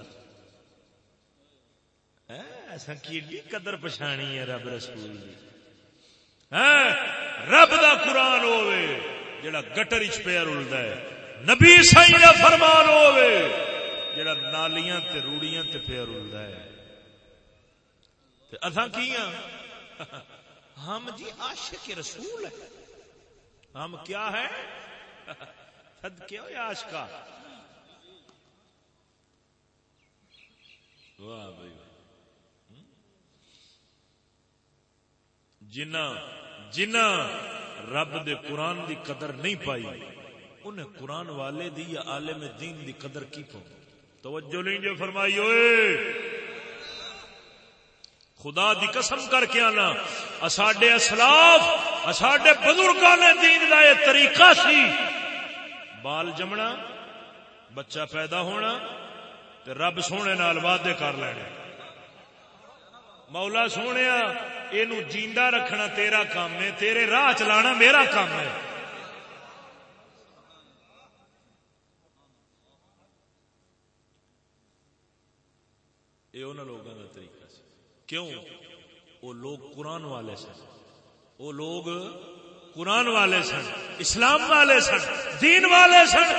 ایسا کیڈی قدر پچھانی ہے رب رسول دی رب دا قرآن ہوے جڑا گٹر چ پیا رلدا ہے نبی سائی دا فرمان ہوے جڑا نالیاں تے روڑیاں تے پیا رلدا ہے۔ تے اتھا کیاں ہم جی عاشق رسول ہے ہم کیا ہے صدقے کیا عاشقہ۔ واہ بھائی۔ جنا جنا رب دے قرآن دی قدر نہیں پائی۔ انہیں قرآن والے دی یا عالم دین دی قدر کی پاؤ توجہ نہیں جو فرمائی ہوئے۔ خدا دی قسم کر کے آنا۔ اساڈے اسلاف، اساڈے بزرگاں نے دین دا یہ طریقہ سی۔ بال جمنا، بچہ پیدا ہونا تے رب سونے نال وعدے کر لینے۔ مولا سونے یہ جیندا رکھنا تیرا کام ہے، تیرے راہ چلانا میرا کام ہے۔ یہ ان لوگوں کا طریقہ سی۔ کیوں؟ وہ لوگ قرآن والے سن۔ وہ لوگ قرآن والے سن، اسلام والے سن، دین والے سن۔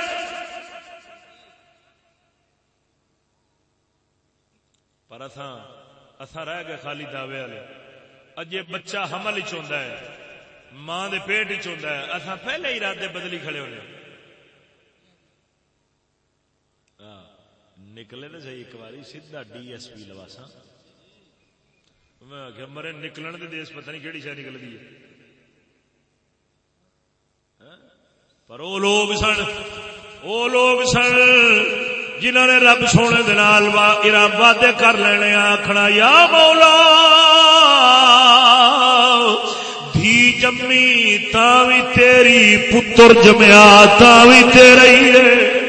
پر اتھا اتھا رہ گئے خالی دعوے والے۔ اجے بچہ حمل چاہتا ہے، ماں دے پیٹ چاہتا ہے۔ اتھا پہلے ہی ارادے بدلی کھڑے ہونے۔ نکلے نا صحیح ایک باری سیدھا ڈی ایس پی لواسا میں آخیا مرے نکلن دے دیس پتہ نہیں کہڑی شاید نکل گئی ہاں؟ پر وہ لوگ سن وہ لوگ سن جنہوں نے رب سونے دال وعدے کر لینے آخنا یا مولا، دھی جمی تا بھی تیری، پتر جمیا تا بھی تیری ہے۔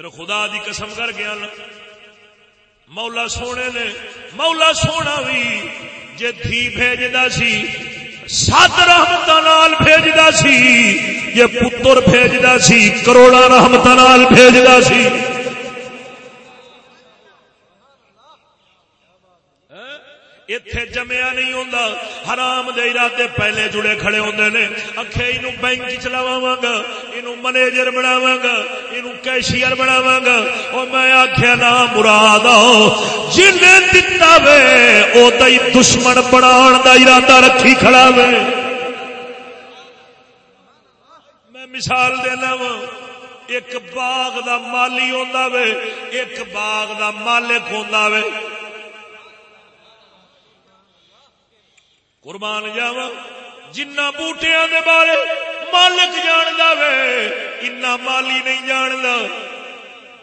پھر خدا دی قسم کر گیا مولا سونے نے، مولا سونا بھی جی تھی بھیجدا سی، سات رحمت نال بھیجدا سی جی پتر بھیجدا سی کروڑا رحمت نال بھیجدا سی۔ اتے جمیا نہیں ہوں حرام دے ارادے پہلے جڑے کھڑے ہوندے نے۔ اکھے اینو بینک چلاواں گا، اینو منیجر بناواں گا، اینو کیشیئر بناواں گا۔ او میں آکھیا نا مراد جن دتا وے او دئی دشمن بنان دا ارادہ رکھی کھڑا وے۔ میں مثال دینا وا ایک باغ دا مالی ہوندا وے، ایک باغ دا مالک ہوندا وے۔ قربان جاوا جنہ بوٹیا دے بارے مالک جان وے اتنا مالی نہیں جاندا۔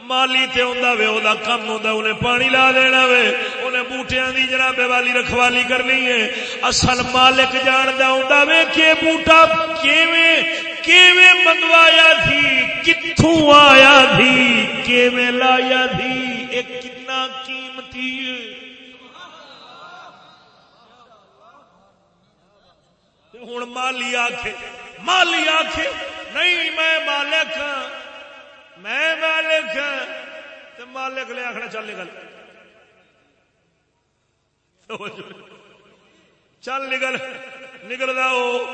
مالی تے ہوندا وے، او دا کم ہوندا انہیں پانی لا دینا وے انہیں بوٹیاں دی جناب والی رکھوالی کرنی ہے۔ اصل مالک جاندا ہوندا وے، کہ بوٹا کیویں کیویں منگوایا تھی، کتھوں آیا تھی، کیویں لایا تھی اے کتنا قیمتی ہے ہوں۔ مالی آخ مالی آخ نہیں، میں مالک ہاں۔ میں مالک ہاں۔ تو مالک لے آخنا چل نکل۔ چل نکل۔ نکلتا وہ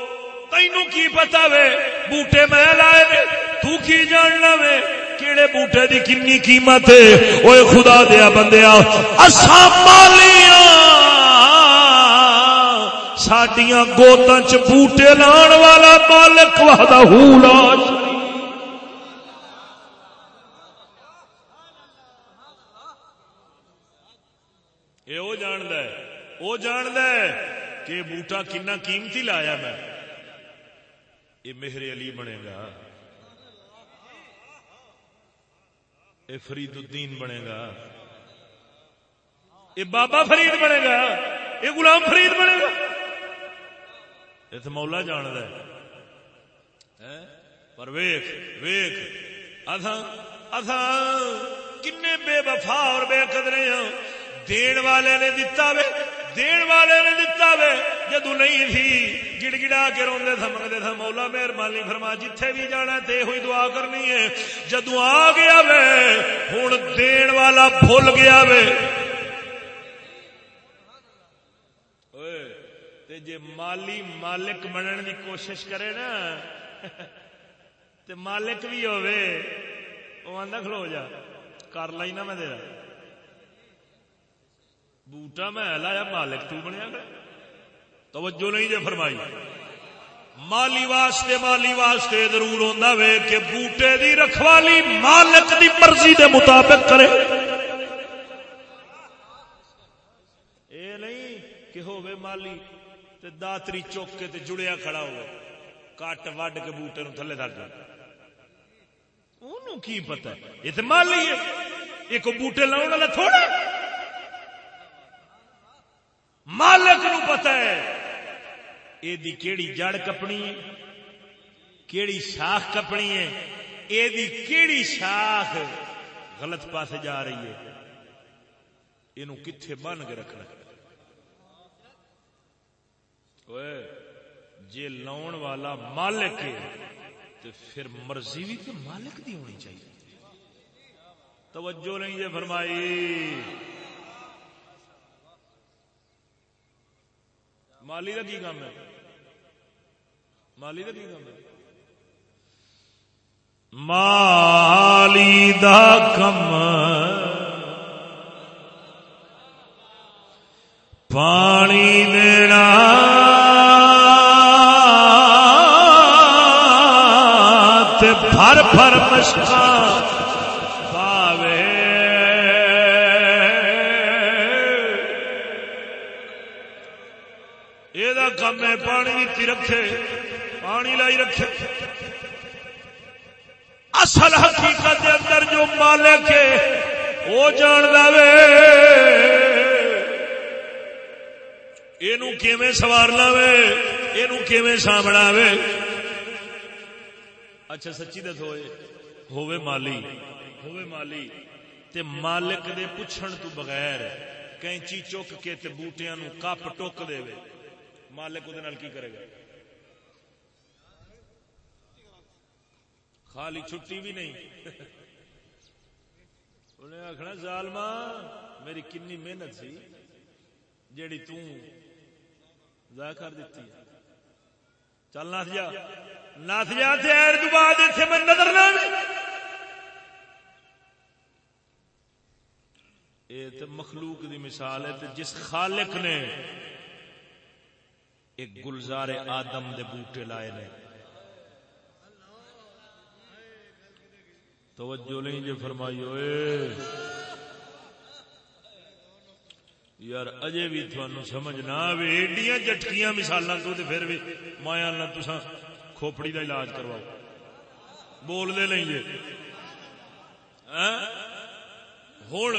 تینو کی پتا وے؟ بوٹے میں لائے نے۔ تو کی جاننا وے؟ کیڑے بوٹے دی کنی قیمت ہے؟ اوے خدا دیا بندیا اسا مالیاں سڈیا گوتوں چ بوٹے لان والا مالک وحدہ لا یہ وہ جاند وہ جاند کہ بوٹا کنا قیمتی لایا میں یہ میرے علی بنے گا یہ فرید الدین بنے گا یہ بابا فرید بنے گا یہ غلام فرید بنے گا ات مولا جاند پر ویخ ویخ اتھا کنے بے وفا اور بے قدرے ہاں دین والے نے دتا وے دین والے نے دتا وے جدو نہیں تھی گڑ گڑا کے روندے تھا منگتے تھا مولا مہربانی فرما جتھے بھی جانا تے ہوئی دعا کرنی ہے جدو آ گیا وے ہوں دین والا بھول گیا وے تے جے مالی مالک بننے دی کوشش کرے نا، تے مالک بھی ہوے وہ آدھا کھلو جا، کر لائی نا میں تیرا۔ بوٹا میں لایا مالک، تو بنیا توجہ نہیں جے فرمائی۔ مالی واسطے مالی واسطے ضرور ہوتا وے کہ بوٹے دی رکھوالی مالک دی مرضی دے مطابق کرے۔ اے نہیں کہ ہوے مالی۔ تے داتری چوک کے تے جڑیا کھڑا ہو کٹ وڈ کے بوٹے نو تھلے دھر جائے کی پتا یہ تو مالی ہے۔ ایک بوٹے لاؤ والا تھوڑا مالک نو پتا ہے۔ یہ کیڑی جڑ کپنی ہے۔ کیڑی شاخ کپنی ہے۔ یہ کیڑی شاخ غلط پاسے جا رہی ہے۔ یہ کتنے بن کے رکھنا جی لاؤن والا مالک ہے تو پھر مرضی بھی تو مالک دی ہونی چاہیے توجہ نہیں جی فرمائی مالی کا کی کام ہے مالی کا کی کام ہے مالی دا کم پانی فر پاوے یہ ہے پانی بھی رکھے پانی لائی رکھے اصل حقیقت کے اندر جو مالک ہے وہ جان دے یہ سوارنا وے یہ سامنا وے اچھا سچی دس ہوئے ہوئے مالی ہوئے مالی، تے مالک دے پوچھن تو بغیر کینچی چک کے تے بوٹیاں نو کپ ٹوک دے وے۔ مالک وہ کی کرے گا؟ خالی چھٹی بھی نہیں۔ انہیں آخنا ظالما میری کنی محنت سی، جیڑی ضائع کر دیتی ہے۔ چل نات جا۔ نات جا تیر تو بعد اتنے میں نظر نہ یہ تو مخلوق دی مثال ہے جس خالق نے ایک گلزار آدم دے بوٹے لائے نے۔ توجہ نہیں جو فرمائی ہوئے۔ یار اجے بھی تھانو سمجھ نہ آئے ایڈیاں جٹکیاں مثال تو پھر بھی مایا نہ تسا کھوپڑی دا علاج کرواؤ۔ بول دے نہیں جی۔ ہاں؟ ہوں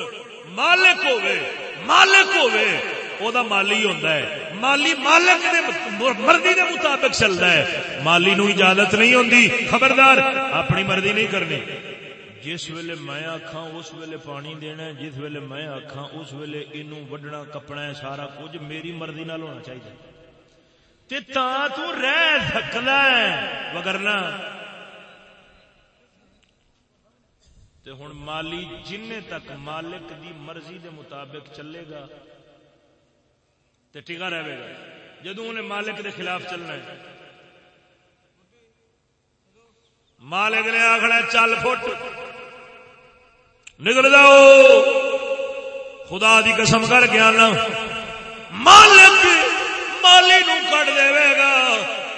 مالک ہوے مالک ہوے او دا مالی ہوتا ہے مالی مالک دے مرضی دے مطابق چلتا ہے مالی نو اجازت نہیں ہوندی خبردار اپنی مرضی نہیں کرنی جس ویلے میں آخا اس ویلے پانی دینا ہے جس ویلے میں آخا اس ویلے اینو وڈنا کپنا ہے سارا کچھ میری مرضی نال ہونا چاہیے تے تا تو رہ سکتا ہے وگرنا تے ہن مالی جن تک مالک دی مرضی دے مطابق چلے گا تے ٹکا رہے گا۔ جدو انہیں مالک دے خلاف چلنا ہے۔ مالک نے آخنا چل فٹ نکل جاؤ۔ خدا دی قسم کر کے آنا۔ مالک مالی نو کٹ دے گا۔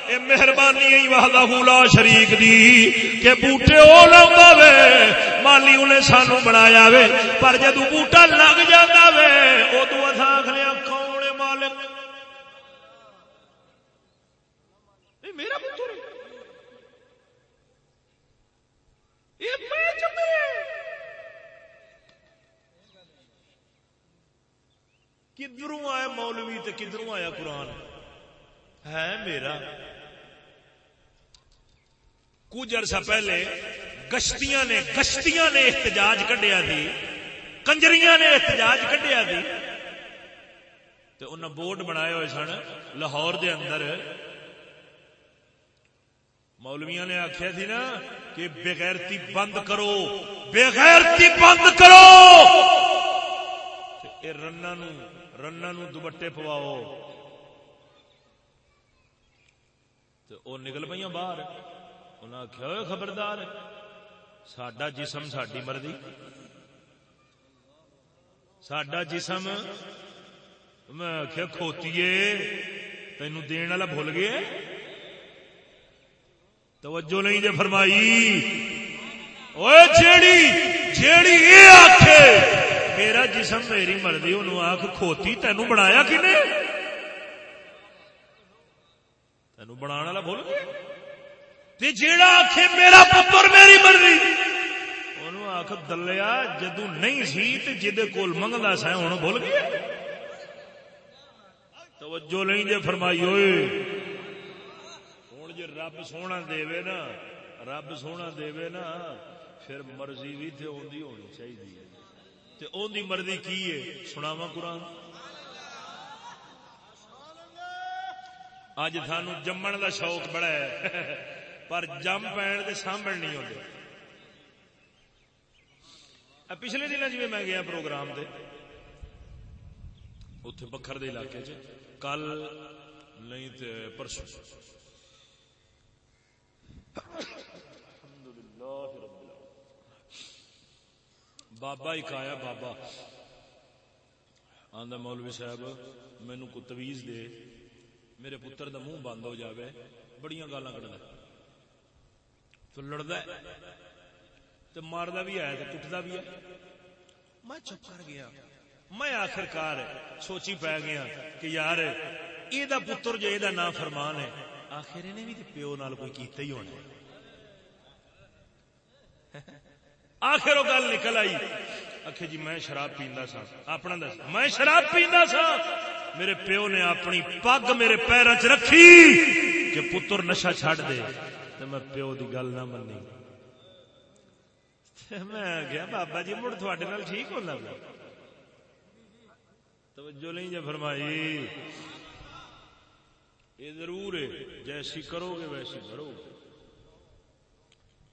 یہ مہربانی وحدہ لا شریک دی، کہ بوٹے او لاؤں وے مالی انہیں سانو بنایا وے، پر جدو بوٹا لگ جاتا وے، ادو اتھا آخنے کون مالک؟ میرا پتر یہ میں چمے کدھروں آیا مولوی تو کدھروں آیا قرآن؟ ہے میرا۔ کچھ عرصہ پہلے گشتیاں نے گشتیاں نے احتجاج کڈیا تھی، کنجریاں نے احتجاج کڈیا تھی۔ تو انہیں بورڈ بنائے ہوئے سن لاہور دے اندر۔ مولویا نے آخیا تھی نا کہ بغیرتی بند کرو، بغیرتی بند کرو۔ رنا رنا نو دوبٹے پواؤ۔ تو وہ نکل پہ باہر۔ انہیں آخیا ہوئے خبردار سڈا جسم ساری مرضی۔ سڈا جسم، میں آخیا کھوتیے تین دن والا بھول گیا توجہ نہیں جے فرمائی۔ جیڑی جیڑی یہ آخ میرا جسم میری مرضی ان آخ کھوتی تینو بنایا کن تین بنا والا بھول گیا بول جیڑا آخ میرا پتر میری مرضی۔ آخ دلیا جدو نہیں سی تو جہد کول منگتا سا ہوں بھول گیا توجہ نہیں جے فرمائی ہوئے ہوں جی رب سونا دے نا، رب سونا دے نا، پھر مرضی بھی تو ہونی چاہیے اون دی مرضی کی ہے؟ سناوا قرآن۔ اج سان جمن دا شوق بڑا ہے۔ پر جم پین کے سامنے نہیں ہوتے پچھلے دن جی میں گیا پروگرام دے۔ اتے بکھر دے علاقے چ۔ کل نہیں تے پرسوں۔ بابا ایک آیا بابا آدھا مولوی صاحب مینو کو تویز دے۔ میرے پتر دا منہ بند ہو جاوے۔ بڑی گالا کٹ تو لڑتا ہے۔ تو ماردا بھی ہے تو ٹوٹتا بھی ہے۔ میں چپ کر گیا۔ میں آخر کار سوچی پی گیا کہ یار یہ پتر جو یہ نام فرمان ہے آخر نے بھی پیو نال کوئی کیتا ہی ہونا آخر وہ گل نکل آئی۔ آخ جی میں شراب پیندا سا اپنا دس۔ میں شراب پیندا سا میرے پیو نے اپنی پگ میرے پیروں چ رکھی کہ پتر نشا چھڈ دے۔ تو میں پیو دی گل نہ منی۔ میں گیا بابا جی مڑ تھوڑے ٹھیک ہونا توجہ نہیں جی فرمائی۔ یہ ضرور ہے، جیسی کرو گے ویسی کرو گے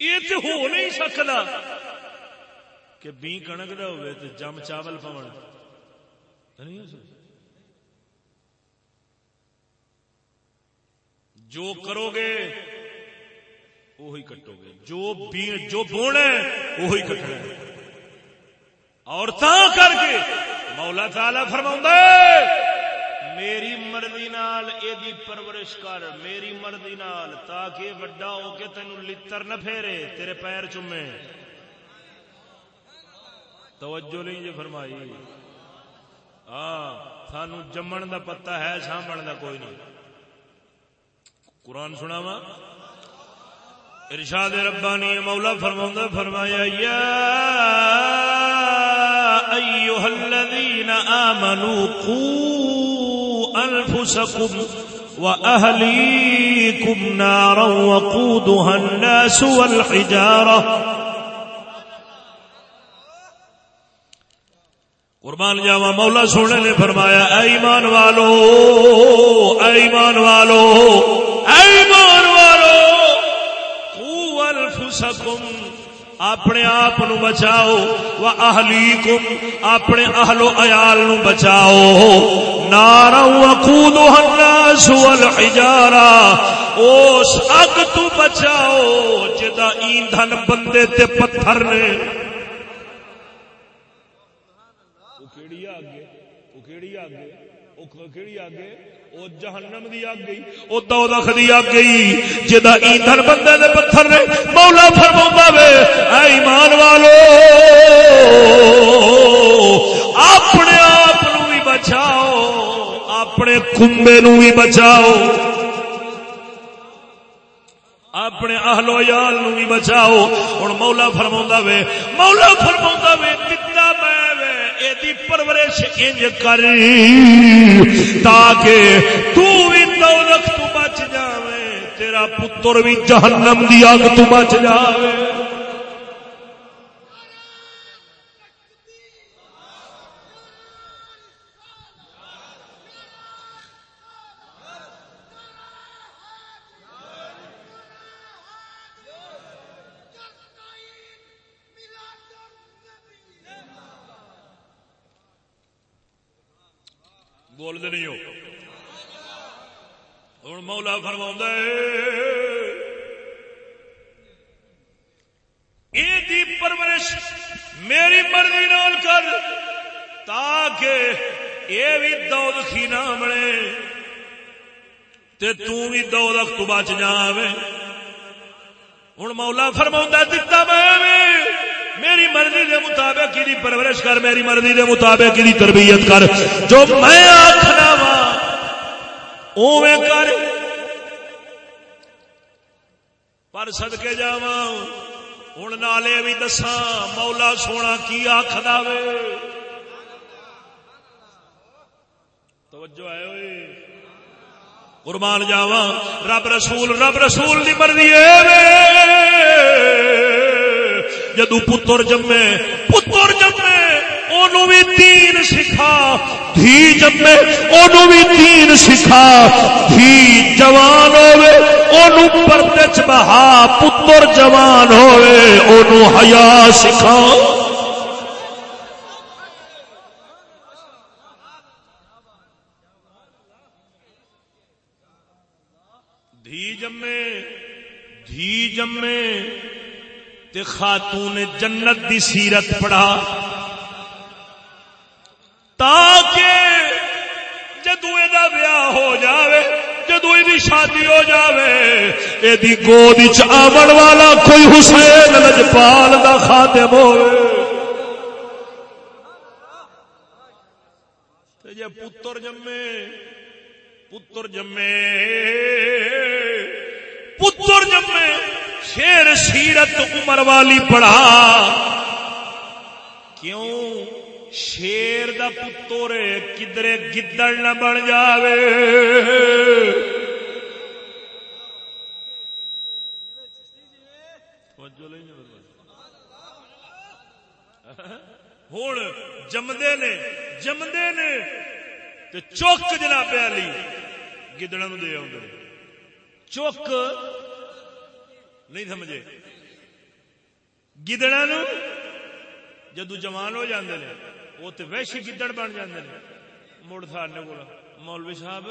یہ تو ہو نہیں سکتا کہ بی کنک دا ہوئے تو جم چاول پون نہیں ہو سکتا۔ جو کرو گے وہی کٹو گے۔ جو بی جو بونا وہی کٹنا اور تا کر کے مولا تعالی فرما میری مرضی نال ایدی پرورش کر، میری مرضی نال، تاکہ وڈا ہو کے تینو لتر نہ پھیرے، تیرے پیر چومے۔ توجہ نہیں جی فرمائی۔ ہاں سانو جمن دا پتہ ہے سانبن دا کوئی نہیں۔ قرآن سنا وا ارشاد ربانی مولا فرما فرمایا، یا ایوہ الذین آمنوا قو انفسکم وأهليكم نارا وقودها الناس والحجارة قربان جاوا، مولا سونے نے فرمایا، اے ایمان والو، اے ایمان والو، اے ایمان انفسکم، اپنے آپ بچاؤ، و اہلیکم، اپنے اہل و عیال نو بچاؤ۔ نارا وقودها الناس والحجارہ، اس اگ تو بچاؤ جدا ایندھن بندے تے پتھر نے۔ جہنم دی اگ گئی، او دوزخ دی اگ گئی۔ جدا ایندھن بندے دے پتھر نے مولا فرماوندا وے، اے ایمان والو، اپنے آپ نو بھی بچاؤ، اپنے کمبے نو بھی بچاؤ۔ اپنے اہلو یال نو بھی بچاؤ۔ ہن مولا فرماوندا وے، مولا فرماوندا وے ایدی پرورش انج کر، تاکہ تو بھی دولت تو بچ جاوے، تیرا پتر بھی جہنم دی اگ تو بچ جاوے۔ نہیں ہو۔ ہوں مولا فرما پرورش میری مرضی نال کر، تاکہ یہ بھی دود خی نہ بنے تے تو بھی دودھ تو بچ جاوے۔ ہوں مولا فرما دتا میں میری مرضی دے مطابق کی پرورش کر، میری مرضی دے مطابق کی تربیت کر۔ جو میں آخنا وا اوے کر۔ پر سد کے جا ہوں نالے بھی دسا مولا سونا کی آخر وے۔ توجہ آئے ہوئے قربان جاوا رب رسول رب رسول دی مرضی جدو پتر جمے پتر جمے اونو بھی تین سکھا، دھی جمے اونو بھی تین سکھا، دھی جوان ہوئے اونو پردے چ بہا، پتر جوان حیا سکھا۔ دھی جمے دھی جمے تے خاتون جنت دی سیرت پڑھا۔ تاکہ جدو یہ بیاہ ہو جاوے، جدو یہ شادی ہو جاوے یہ گود آمن والا کوئی حسین لجپال دا خاتم ہوئے۔ جے پتر جمے پتر جمے۔ پتر جمے، شیر سیرت عمر والی پڑھا۔ کیوں؟ شیر دا پتر کدرے گدڑ نہ بن جاوے۔ ہوں جمدے نے جمدے نے چوک جناب علی گدڑا دے آ چوک نہیں سمجھے؟ گدڑا نو جدو جوان ہو جاندے نے، وہ تو ویشی گدڑ بن جاندے نے۔ مڑ سارے کو مولوی صاحب،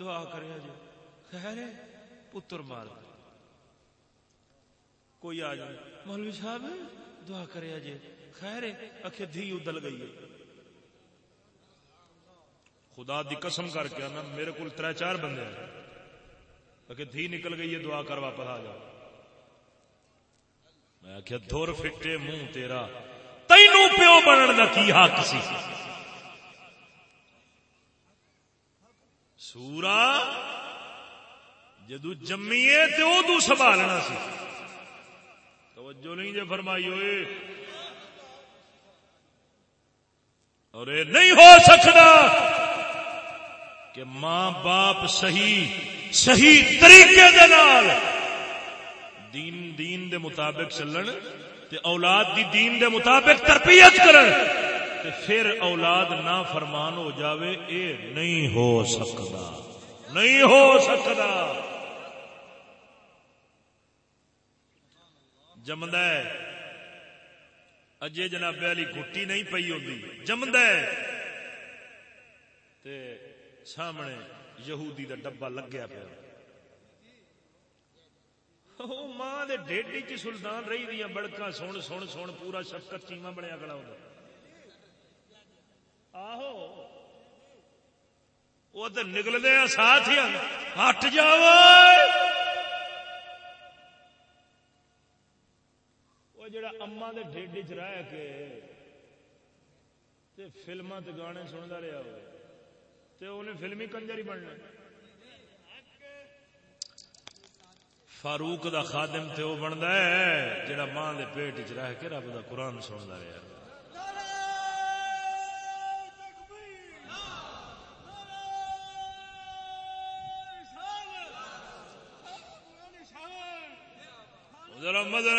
دعا کرے جی خیر پتر مار کوئی آ جائے مولوی صاحب، دعا کرے جی خیر اکھے دھی ادل گئی ہے۔ خدا دی قسم کر کے نا میرے کو تر چار بندے ہیں۔ دھی نکل گئی ہے، دعا کر واپس آ جاؤ۔ میں آخیا دور فٹے منہ تیرا۔ تینو پیو بنن کا کی حق سی؟ سورا، جدو جمیے تو ادو سنبھالنا سی۔ توجہ نہیں جی فرمائی ہوئے اور یہ نہیں ہو سکتا کہ ماں باپ صحیح صحیح طریقے دے نال دین دین دے مطابق چلن تے اولاد دی دین دے مطابق تربیت کرن تے پھر اولاد نہ فرمان ہو جاوے، اے نہیں ہو سکتا، نہیں ہو سکتا۔ جمد اجے جناب علی گٹی نہیں پئی ہوتی جمد سامنے یہودی دا ڈبا لگیا پیا۔ ماں دے ڈیڈی کی سلطان رہی دیا بڑکا سن سن سن پورا شفقت چیما بنیا کڑا آہو وہ تو نکل دے ساتھ ہی ہٹ جاؤ وہ جڑا اما دے ڈیڈی چ رہ کے فلما گانے سنتا رہا ہوئے انہیں فلمی کنجر ہی بننا فاروق دا خادم تے وہ بنتا ہے، جڑا ماں دے پیٹ چ رہ کے رب دا قرآن سنتا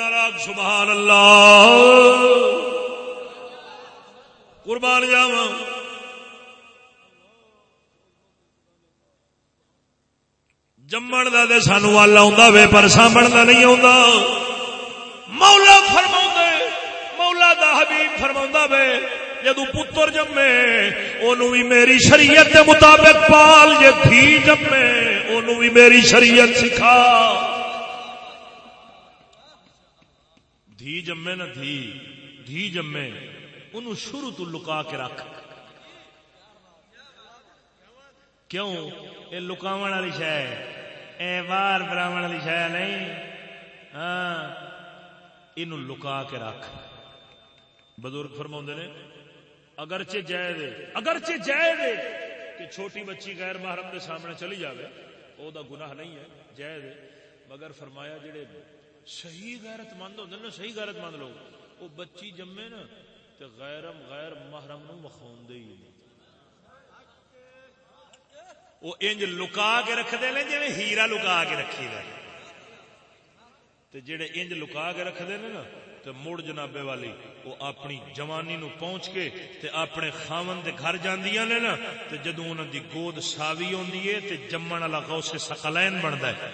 رہا سبحان اللہ۔ جمن کا تو سانو وال آ پر سامن کا نہیں آ مولا فرما مولا دا حبیب فرما وے جدو پتر جمے ان بھی میری شریعت کے مطابق پال جی تھی جمے ان بھی میری شریعت سکھا۔ دھی جمے نہ دھی دھی جمے ان شروع تو لکا کے رکھ۔ کیوں؟ یہ لکاو والی شہ اے بار براہمن والی شاید نہیں۔ ہاں۔ یہ لکا کے رکھ۔ بزرگ فرما نے، اگرچہ جائے دے اگرچہ جائے دے کہ چھوٹی بچی غیر محرم کے سامنے چلی جاوے، او دا گناہ نہیں ہے جائے دے مگر فرمایا جڑے صحیح غیرت مند ہوتے نا صحیح غیرت مند لوگ وہ بچی جمے نا تو غیرم غیر محرم نو مخون دے ہی وہ انج لکا کے رکھتے ہیں جی ہیرا لکا کے رکھی تے جڑے انج لکا کے رکھتے ہیں نا تو مڑ جنابے والی، وہ اپنی جوانی نو پہنچ کے تے اپنے خاون دے گھر جاندیاں نے نا، تے جدوں انہاں دی گود ساوی ہوندی ہے، تے جمن والا غوث ثقلین بندا ہے۔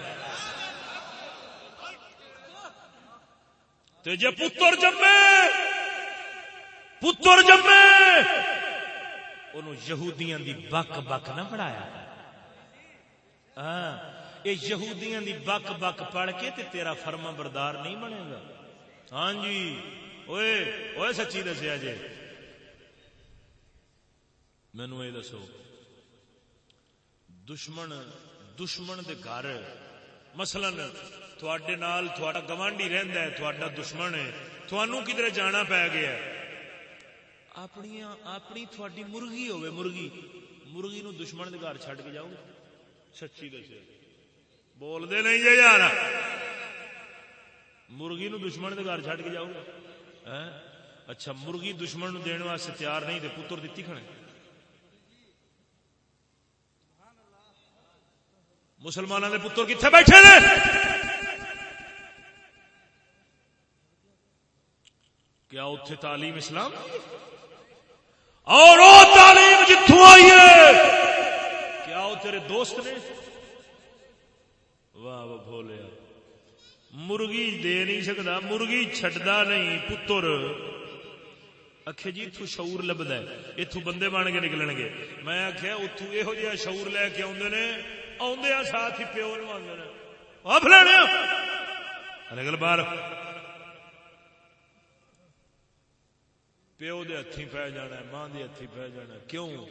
تے جے پتر جمے پتر جمے، انہوں یہودیاں دی بک بک نہ پڑھایا ہاں یہ یہودیاں دی بک بک پڑھ کے تے تیرا فرما بردار نہیں بنے گا۔ ہاں جی اوئے اوئے سچی دسیا جی مینو یہ دسو، دشمن دشمن دے گھر، مثلا تھوڑے نال تھوڑا گوانڈی رہندا ہے تھوڑا دشمن ہے تھانوں کدھر جانا پی گیا اپنی اپنی تھوڑی مرغی ہوے مرغی۔ مرغی نو دشمن دے گھر چھڈ کے جاؤ گے سچی دسے۔ بول دے نہیں جی یار۔ مرغی نو دشمن دے گھر چھڈ کے جاؤ گے ہاں؟ اچھا مرغی دشمن نو دین واسطے تیار نہیں تے پتر دتی کھڑے۔ مسلمانوں دے پتر کتنے بیٹھے نے؟ کیا اتنے تعلیم اسلام؟ اور وہ تعلیم جتوں آئی ہے۔ وہ تیرے دوست نے؟ واہ واہ بولیا مرغی دے نہیں سکتا مرغی چڈا نہیں، پتر۔ اکھے جی اتو شعور لبدا ہے۔ اتو بندے بن کے نکلن گے۔ میں آخیا اتو یہو جہاں شعور لے کے آدھے نے آدھے ساتھ ہی پیو نو آدھے نکل باہر۔ پیو دے ہاتھی پی جانا ماں دے ہاتھی پی جانا کیوں؟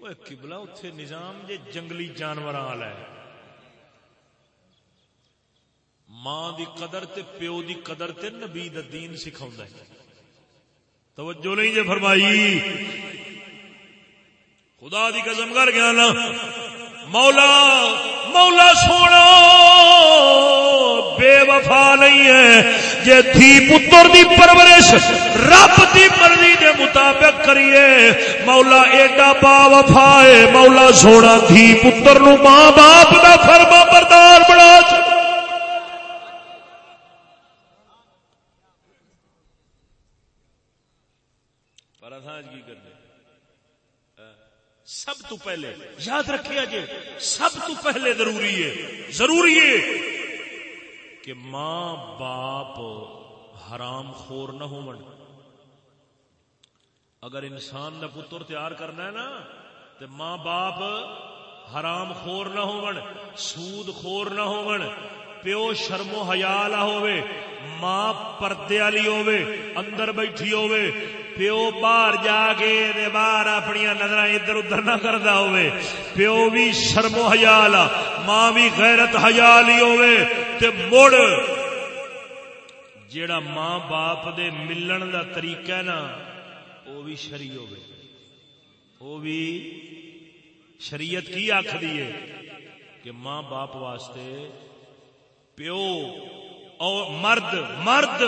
وہ کبلا نظام جے جنگلی جانور والا ہے ماں دی قدر تے پیو دی قدر تے نبی دا دین سکھا ہے توجہ نہیں جے فرمائی خدا دی قسم کر گیا نا مولا مولا سونا بے وفا نہیں ہے جے تھی پتر دی پرورش، رب دی مرضی دے مطابق کریے۔ مولا ایڈا با وفا ہے، مولا سونا تھی پتر نو ماں باپ دا فرما بردار بنا پر کی کرتے سب تو پہلے، یاد رکھے جی سب تو پہلے ضروری ہے۔ ضروری ہے کہ ماں باپ حرام خور نہ ہو اگر انسان نہ پتر تیار کرنا ہے نا تو ماں باپ حرام خور نہ ہو سود خور نہ ہو پیو شرم و حیا ہوے ماں پردے والی ہوے اندر بیٹھی ہوے پیو باہر جا کے باہر اپنی نظر ادھر ادھر نہ کرتا ہوے پیو بھی شرم و حیال ماں بھی غیرت حیال ہی ہوے تے مڑ، جیڑا ماں باپ دے ملن دا طریقہ ہے نا وہ بھی شری ہوے وہ بھی شریعت کی آخری ہے کہ ماں باپ واسطے پیو اور مرد مرد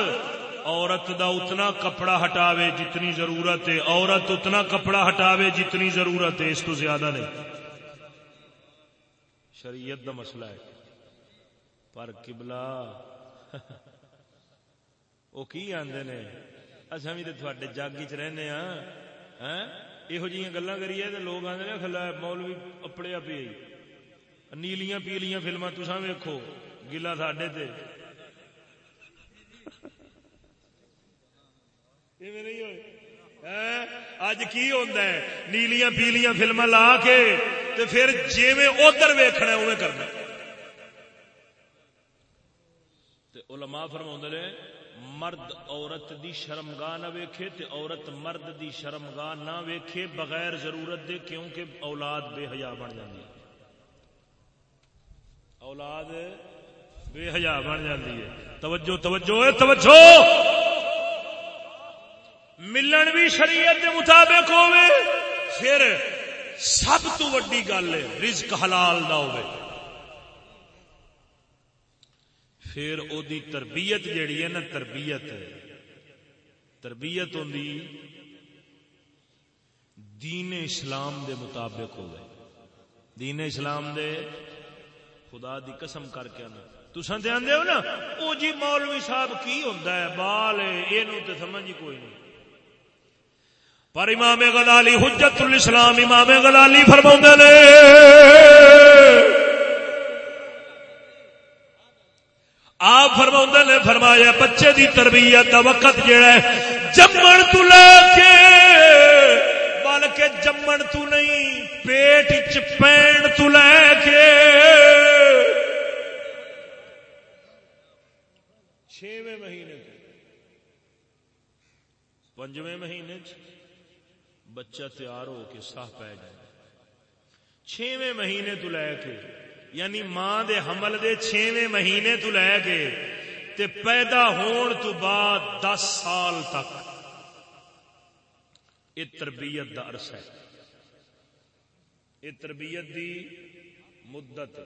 عورت دا اتنا کپڑا ہٹاوے جتنی ضرورت ہے۔ عورت اتنا کپڑا ہٹاوے جتنی ضرورت ہے، اس تو زیادہ نہیں۔ شریعت دا مسئلہ ہے۔ پر قبلہ وہ کی آدھے نے؟ اصا بھی تو تھوڑے جگ چ رہنے ہاں۔, ہاں؟ یہو جی گلا کریے تو لوگ آدھے کلا مول بھی اپڑیا پی نیلیاں پیلیاں فلما تسا ویکو گلا ساڈے تے۔ ہاں؟ اج کی ہوتا ہے؟ نیلیاں پیلیاں فلما لا کے تے پھر جی ادھر ویخنا اوے کرنا علماء فرما نے، مرد عورت دی شرمگاہ نہ ویکھے تے عورت مرد دی شرمگاہ نہ ویکھے بغیر ضرورت دے، کیونکہ اولاد بے حیا بن جاتی اولاد بے حیا بن جاتی ہے۔ توجہ توجہ توجہ! ملن بھی شریعت کے مطابق ہوئے پھر سب تو وڈی گل ہے، رزق حلال نہ ہو پھر او دی تربیت جیڑی ہے نا، تربیت تربیت ہوں دین اسلام دے مطابق ہو دین اسلام دے خدا دی قسم کر کے نا تسا دے ہو نا، او جی مولوی صاحب کی ہوتا ہے؟ بال یہ سمجھ ہی کوئی نہیں۔ پر امام غزالی حجت الاسلام، امام غزالی فرما نے، آپ فرما نے فرمایا، بچے دی تربیت کا وقت جڑا ہے، جمن تو لے کے، بلکہ جمن تو نہیں، پیٹ چین تو لے کے۔ چھویں مہینے، پنجویں مہینے چ۔ بچہ تیار ہو کے سہ پی جائے۔ چھویں مہینے تو لے کے یعنی ماں دے حمل دے چھویں مہینے تو لے کے، تے پیدا ہون تو بعد دس سال تک۔ یہ تربیت دا عرصہ ہے۔ یہ تربیت دی مدت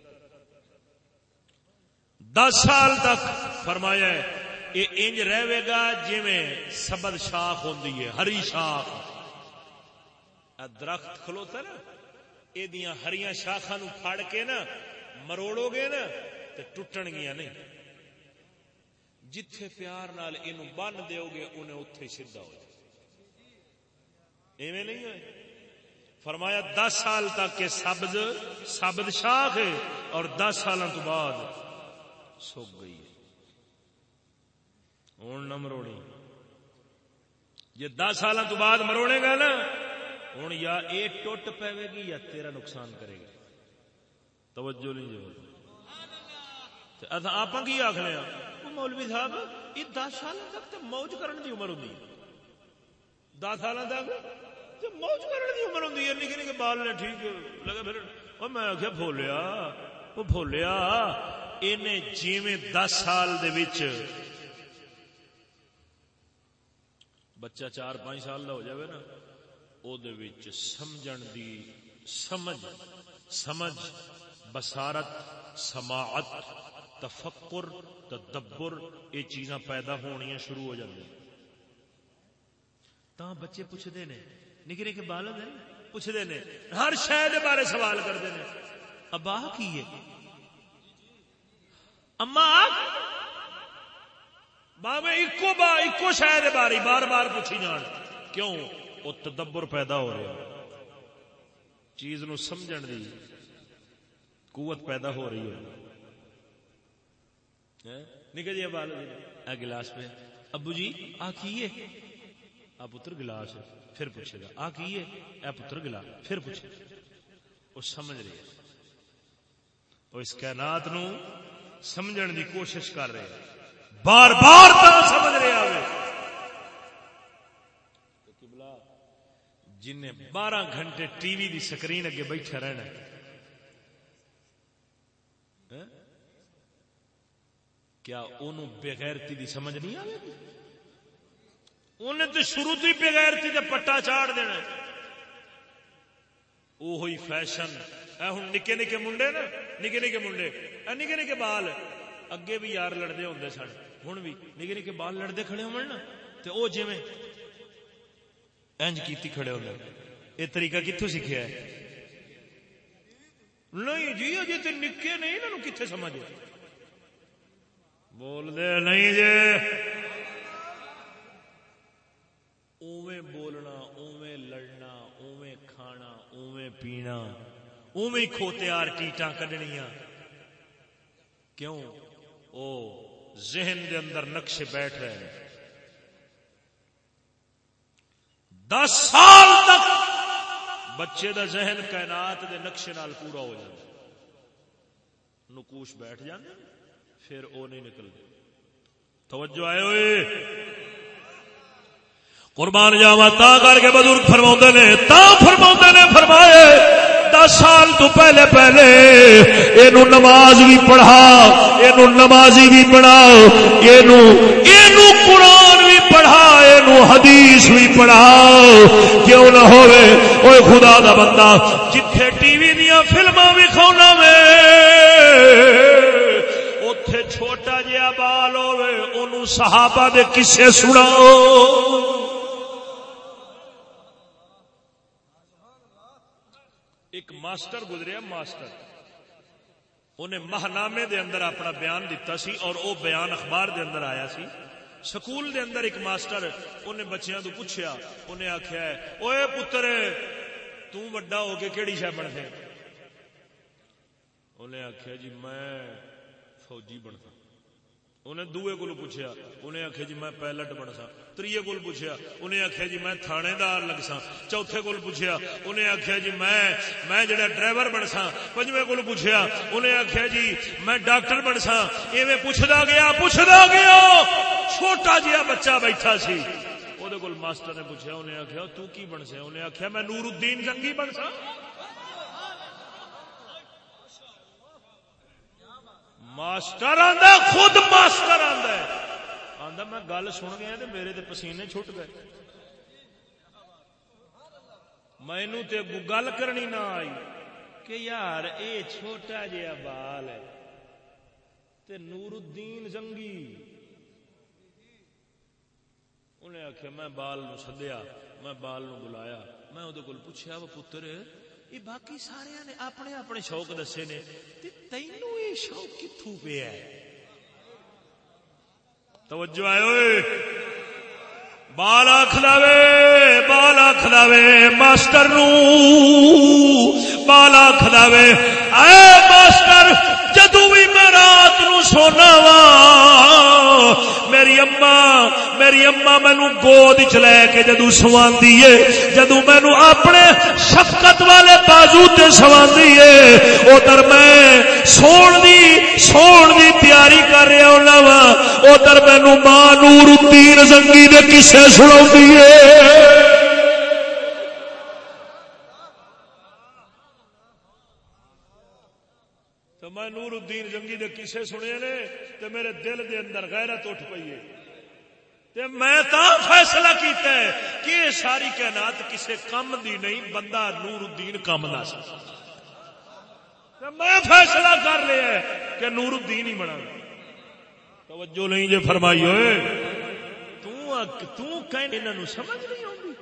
دس سال تک فرمایا ہے، یہ انج رہے گا جی سبد شاخ ہوتی ہے، ہری شاخ۔ درخت کھلوتا نا یہ ہری شاخا نو پھڑ کے نا مروڑو گے نا تو ٹوٹن گیا نہیں۔ جتھے پیار نال یہ بن دیو گے انہیں اتے سیدا ہو جائے۔ ایویں نہیں ہوئے۔ فرمایا، دس سال تک کے سبز سبز شاخ ہے اور دس سال تو بعد سوک گئی ہوں نہ مروڑی۔ جی دس سال تو بعد مروڑے گا نا۔ ہوں یا یہ ٹوٹ پے گی یا تیرا نقصان کرے گی۔ توجہ نہیں جی جو آپ کی آخر مولوی صاحب یہ دس سال تک تو موج کرنے کی عمر ہوں دس سال تک تو موج کرنے کی عمر ہوں نکے نکے بال نے ٹھیک لگا پھر۔ اور میں آخیا بولیا وہ بولیا جی دس سال دے وچ بچہ چار پانچ سال کا ہو جائے نا۔ او دے وچ سمجھن دی سمجھ سمجھ بسارت سماعت تفکر تدبر یہ چیزاں پیدا ہونی شروع ہو جاتی تا بچے پوچھتے نے نکے نکے بال ہوتے پوچھتے نے ہر شہر بارے سوال کرتے ہیں ابا کی ہے اما باوے ایکو با ایکو شہر باری بار بار پوچھی جان کیوں وہ تدبر پیدا ہو رہا چیز نو سمجھن دی قوت پیدا ہو رہی ہے۔ نکل جی بال گلاس پہ ابو جی آ کی آ پتر گلاس پھر پوچھے گا۔ آ کی اے پتر گلاس۔ پھر پوچھے گا۔ وہ سمجھ رہے وہ اس کائنات نو سمجھن دی کوشش کر رہے بار بار تو سمجھ رہے آئے جن بارہ گھنٹے ٹی وی دی سکرین اگے بیٹھا رہنا ہاں؟ کیا انہوں بغیرتی دی سمجھ نہیں آئے انہیں تو شروع تو ہی بغیرتی دے پٹا چاڑ دینا وہی فیشن۔ اے ہوں نکے نکے منڈے نا۔ نکے نکے منڈے۔ اے نکے نکے بال۔ اگے بھی یار لڑتے ہوں سن۔ ہوں بھی نکے نکے بال لڑتے کھڑے ہو نا۔ تو وہ جی اینج کیتی کھڑے ہو یہ طریقہ کتوں سیکھا ہے؟ نہیں جی اجے تو نکے نہیں، انہوں کتنے سمجھ بول دے نہیں جی اوے بولنا اوے لڑنا اوے کھانا اوے پینا اوے کھوتیار ٹیٹاں کڈنیاں۔ کیوں؟ او ذہن دے اندر نقشے بیٹھ رہے ہیں۔ دس سال تک بچے دا ذہن کائنات دے نقشے نال پورا ہو جائے نکوش بیٹھ جانے پھر وہ نہیں نکلتے۔ توجہ آئے ہوئے۔ قربان جاوا تا کر کے بزرگ فرما نے، تا فرما نے، فرمائے، دس سال تو پہلے پہلے یہ نماز بھی پڑھا یہ نمازی بھی بنا یہ قرآن بھی پڑھا یہ حدیث بھی پڑھا کیوں نہ ہوئے؟ اوے خدا دا بندہ، جتھے ٹی وی دیا فلما بھی کھونا میں اتے چھوٹا جہا بال ہوے ان صحابہ دے کسے سناؤ۔ ایک ماسٹر گزریا، ماسٹر۔ انہیں ماہنامے دے اندر اپنا بیان دیتا سی اور او بیان اخبار دے اندر آیا سی۔ سکول دے اندر ایک ماسٹر انہیں بچیاں تو پوچھیا، انہیں آخیا اوے پتر، تو وڈا ہو کے کیڑی شہ بن گئے انہیں آخیا جی میں فوجی بنتا۔ انہیں دوے کو پوچھا انہیں آخیا جی میں پائلٹ بن سا تریے کو پوچھا انہیں آخیا جی میں تھانے دار لگ سا چوتھے کو پوچھا انہیں آخیا جی میں میں جڑا ڈرائیور بن سا پنجویں کو پوچھا انہیں آخیا جی میں ڈاکٹر بن سا ایویں پوچھتا گیا پوچھتا گیا۔ چھوٹا جہا بچہ بیٹھا سی۔ وہ ماسٹر نے پوچھا انہیں آخیا تو کی بن سا؟ انہیں آخیا میں نور الدین جنگی بن سا؟ ماسٹر آندا خود ماسٹر آندا ہے۔ آندا، میں گل سن گیا تے میرے تے پسینے چھٹ گئے۔ مینو تے گل کرنی نہ آئی کہ یار، اے چھوٹا جہا بال ہے تے نور الدین زنگی انہیں آخیا میں بال نو سدیا میں بال نو بلایا۔ میں وہ پوچھا وہ پتر، یہ باقی سارے نے اپنے اپنے شوق دسے نے تینوں یہ شوق کتوں پیا توجہ آئے بال آخ بال آخ ماسٹر نو بال آخ اے ماسٹر جدو بھی میں رات نو سونا وا، میری اما میری اما مینو گود چ لے کے جدو سواندی ہے جدو مینو اپنے شفقت والے بازو تے سواندی ہے ادھر میں سون دی سون دی تیاری کر رہا ہونا وا ادھر مینو ماں نور الدین زنگی دے کسے سنا ہے۔ میں نور الدین جنگی دے کسے سنے نے تے میرے دل دے اندر غیرت اٹھ پئی ہے۔ تے میں تا فیصلہ کیتا ہے کہ یہ ساری کائنات کسے کم دی نہیں، بندہ نور الدین کم دا سی تے میں فیصلہ کر لیا ہے کہ نور الدین ہی بنا۔ توجہ نہیں جے فرمائی ہوئے۔ تو تو کہیں انہاں نو سمجھ نہیں آندی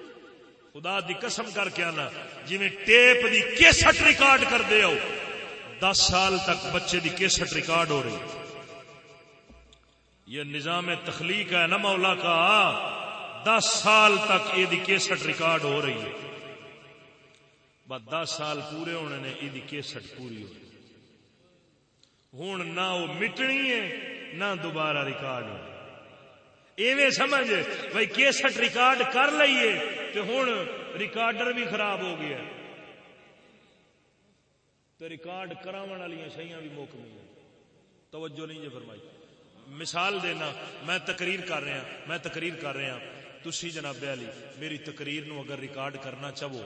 خدا دی قسم کر کے آنا جی ٹیپ دی کیسٹ ریکارڈ کر دے ہو دس سال تک بچے دی کیسٹ ریکارڈ ہو رہی یہ نظام تخلیق ہے نا مولا کا۔ دس سال تک یہ کیسٹ ریکارڈ ہو رہی ہے۔ بس دس سال پورے ہونے نے یہ کیسٹ پوری ہو رہی ہوں نہ وہ مٹنی ہے، نہ دوبارہ ریکارڈ ہو ایویں سمجھ، بھائی کیسٹ ریکارڈ کر لئیے تو ہوں ریکارڈر بھی خراب ہو گیا۔ تو ریکارڈ کراون والی شہیاں بھی موک گئی توجہ نہیں جی فرمائی۔ مثال دینا، میں تقریر کر رہا میں تقریر کر رہا تسی جناب علی، میری تقریر نو اگر ریکارڈ کرنا چاہو۔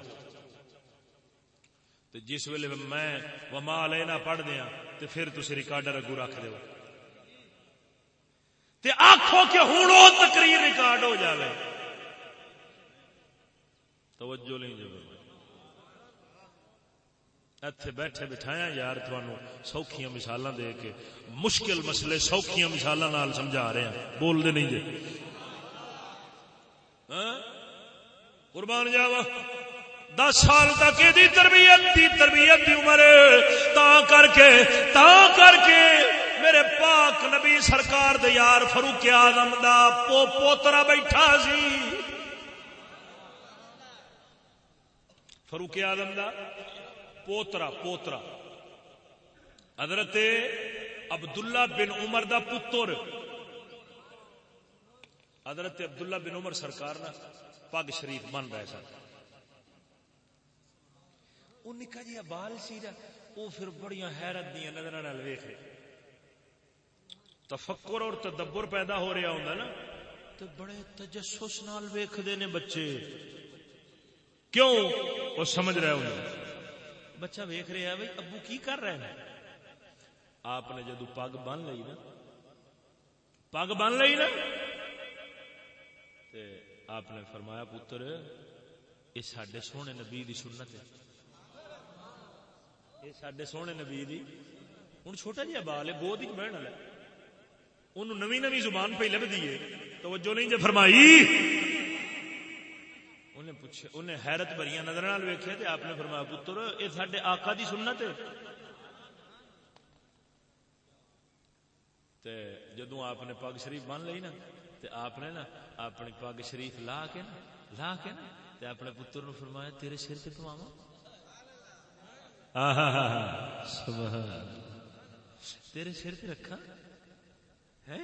تو جس ویلے میں وما لینا پڑھ دیا تو پھر تسی ریکارڈر اگو رکھ دو تے آخو کہ ہوں وہ تقریر ریکارڈ ہو جائے توجہ نہیں جی فرمائی اتنے بیٹھے بٹھایا یار تھانو سوکھیاں مثال دے کے مشکل مسئلے سوکھیاں مثال سمجھا رہے ہیں بول دے نہیں جی قربان جاوا دس سال تک یہ تربیت دی تربیت دی عمر تا کر کے تا کر کے میرے پاک نبی سرکار دے یار فروخ آدم دا پو پوترا بیٹھا سی فروخ آدم دا پوترا پوترا۔ حضرت عبداللہ بن عمر دا پتر۔ حضرت عبداللہ بن عمر سرکار نا پگ شریف من رہے سن۔ وہ نکا جی بال سی وہ پھر بڑی حیرت دیا نظر ویخ تفکر اور تدبر پیدا ہو رہا ہوں نا۔ تو بڑے تجسس نال ویختے نے بچے۔ کیوں؟ وہ سمجھ رہے ہوں بچہ ویخ رہا بھائی، ابو کی کر رہے ہیں آپ نے جدو پگ بن لی نا، پگ بن لی نا؟ آپ نے فرمایا، پتر، یہ سڈے سونے نبی دی سنت ہے۔ یہ سڈے سونے نبی دی۔ ہوں چھوٹا جہا بال ہے، گود ہی بہن والا ان نوی نوی زبان پہ لبھی ہے۔ توجہ نہیں جی فرمائی۔ انہیں پوچھے انہیں حیرت بھری نظر ویکھے تے آپ نے فرمایا، پتر یہ سڈے آقا دی سنت تے جدو آپ نے پگ شریف بن لی نا، تے آپ نے نا اپنی پگ شریف لا کے نا، لا کے نا، تے اپنے پتر نو فرمایا، تیرے سر سے پواوا تیرے سر سے رکھا ہے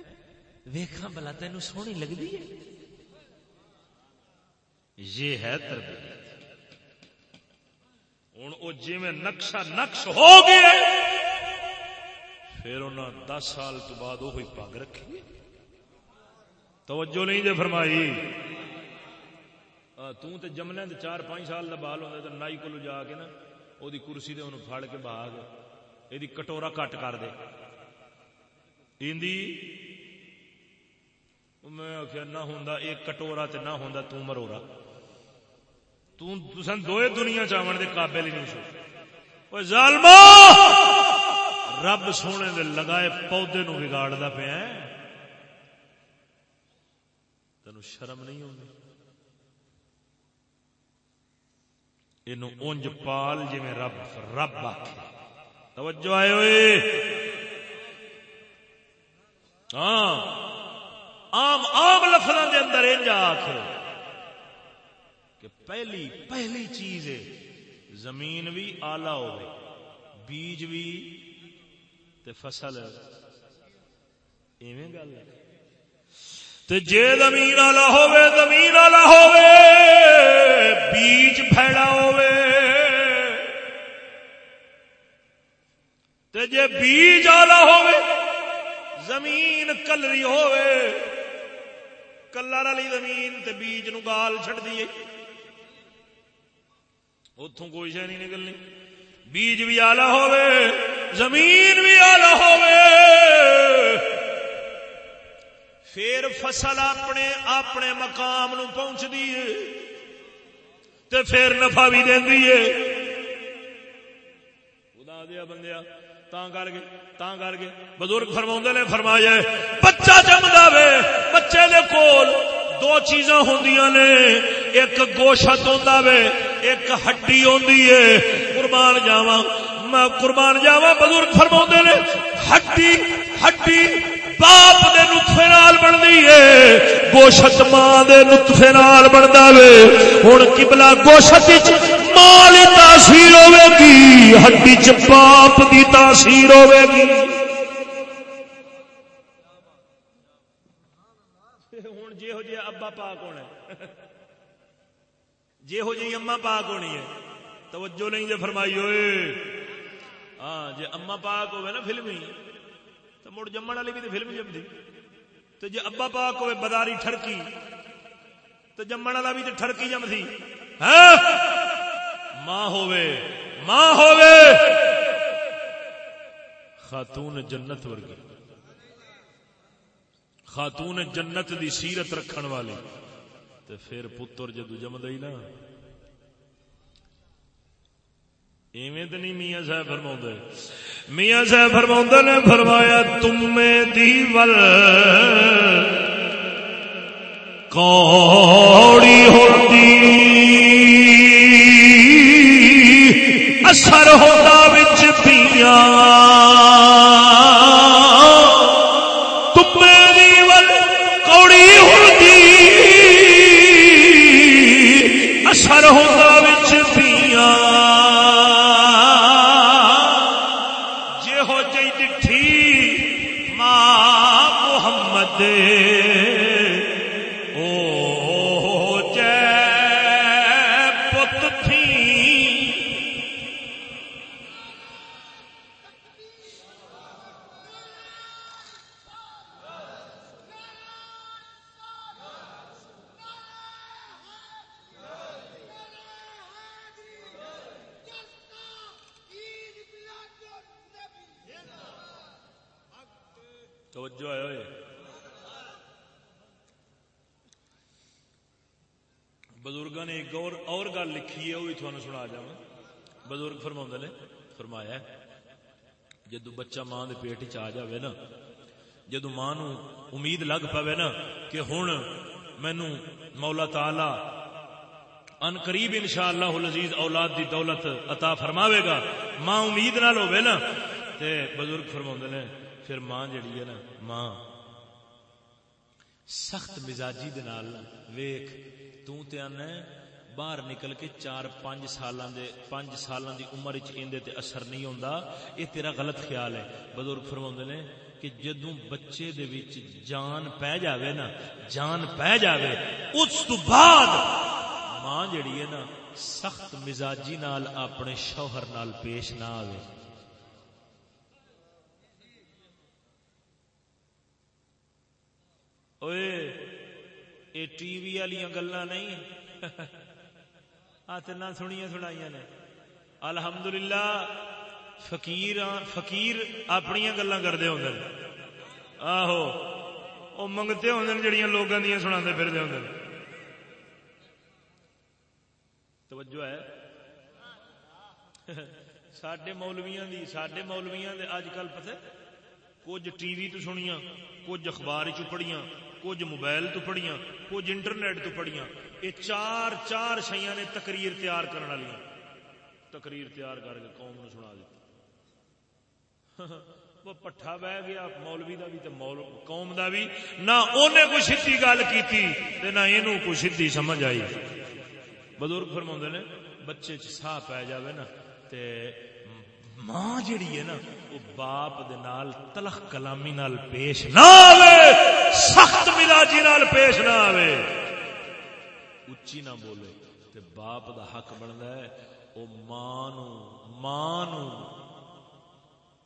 ویکھا بلا تین سونی لگتی ہے۔ یہ ہے تربیت۔ ہوں وہ جی نقشہ نقش ہو گیا پھر انہیں دس سال تو بعد وہی پگ رکھی توجہ نہیں دے فرمائی۔ توں تے جمنے دے چار پانچ سال دا بال ہوتا تو نائی کو جا کے نا وہ کرسی دے انہوں پھڑ کے باغ یہ کٹورا کٹ کر دے۔ میں آخیا نہ ہوں ایک کٹورا تے نہ ہوں تروڑا تسان دوئے دنیا چاون دے قابل ہی نہیں سو۔ ظالما رب سونے دے لگائے پودے نو بگاڑتا پیا تین شرم نہیں ہوگی یہ اونج پال جی میں رب رب آخ توجہ آئے ہوئے۔ ہاں آم آم لفظوں کے اندر انج آخ کہ پہلی پہلی چیز ہے، زمین بھی آلہ ہو بیج بھی، تے فصل۔ ایویں گل ہے۔ تے جے زمین والا ہوے زمین والا ہوے بیج پھیڑا ہوے تے جے بیج والا ہوے زمین کلری ہوے کلر والی زمین تے بیج نو گال چھڑ دیے اتوں کوئی شہ نہیں نکلنی۔ بیج بھی آلہ ہوے زمین بھی آلہ ہوے پھر فصل اپنے اپنے مقام نو پہنچ دیے تے پھر نفع بھی دینی ہے خدا دیا بندیا تاں کر کے تاں کر کے۔ بزرگ فرما نے، فرمایا بچہ جمدا وے، بچے دے کول۔ دو چیزاں ہوندیاں نے، ایک گوشت ہوندا وے، ایک ہڈی ہوندی ہے قربان جاواں، میں قربان جاواں، بزرگ فرما نے، ہڈی ہڈی باپ دے نطفے نال بنتی ہے گوشت ماں دے نطفے نال بنتا وے۔ ہوں کبلا گوشت وچ ماں دی تاثیر ہوے گی، ہڈی چ باپ دی تاثیر ہوے گی ہوں جی جی ابا پاک ہونا جی ہو جی اما پاک ہونی ہے۔ توجہ نہیں دے فرمائی ہوئے ہاں جی اما پاک ہوئے نا فلمی تو مڑ جمن والی بھی تو فلم جمدی۔ تو جی ابا پاک ہوئے بداری ٹھڑکی۔ تو جمن والا بھی تو ٹھڑکی جمدی۔ ہاں؟ ماں ہوئے۔ ماں ہوئے۔ خاتون جنت ورگی۔ خاتون جنت دی سیرت رکھن والی۔ تو پھر پتر جدو جمد نا۔ ایویں تو نہیں میاں صاحب فرما میاں صاحب فرما نے فرمایا تم دیول کوڑی ہوتی اثر ہوتا بچ پیا بچہ ماں دے پیٹ چ آ جائے نا جدو ماں نو امید لگ پوے نا کہ ہوں مینو مولا تالا ان قریب ان شاء اللہ لذیذ اولاد دی دولت عطا فرماوے گا ماں امید نہ ہوے نا تے بزرگ فرما نے پھر ماں جڑی ہے نا ماں سخت مزاجی دے نال ویکھ ویخ تے آنا باہر نکل کے چار پانچ سالاں دے پانچ سالاں دی عمر وچ ایندے تے اثر نہیں ہوندا اے تیرا غلط خیال ہے۔ بزرگ فرماوندے نے کہ جدوں بچے دے وچ جان پے جاوے نا، جان پے جاوے، اس تو بعد ماں جڑی ہے نا، سخت مزاجی نال اپنے شوہر نال پیش نہ آوے۔ اوئے اے ٹی وی والی گلاں نہیں۔ نہ سنیا سنائی نے۔ الحمدللہ، فقیر فقیر اپنی گلا کرتے ہوں آہو وہ منگتے ہوں جڑیاں لوگوں دیا سنا پھرتے ہوں توجہ ہے۔ سڈے مولویا دی سڈے مولویا اج کل پتہ کچھ ٹی وی تو سنیا کچھ اخبار چ پڑھیاں۔ کچھ موبائل تو پڑھیاں، کچھ انٹرنیٹ تو پڑھیاں۔ یہ چار چار شیاں نے تقریر تیار کرنے والی تقریر تیار کر کے قوم نو سنا دیتی۔ وہ پٹھا بہ گیا، مولوی دا بھی تے مول، قوم دا بھی۔ نہ اونے کوئی سیدھی گل کیتی تے نہ اینو کوئی سیدھی سمجھ آئی۔ بزرگ فرماوندے نے، بچے چ ساہ پی جاوے نا تے ماں جڑی ہے نا، وہ باپ دے نال تلخ کلامی نال پیش نہ آوے، سخت مزاجی نال پیش نہ آوے۔ اچھی نہ بولے، تے باپ دا حق بندا ہے، او ماں نو ماں نو،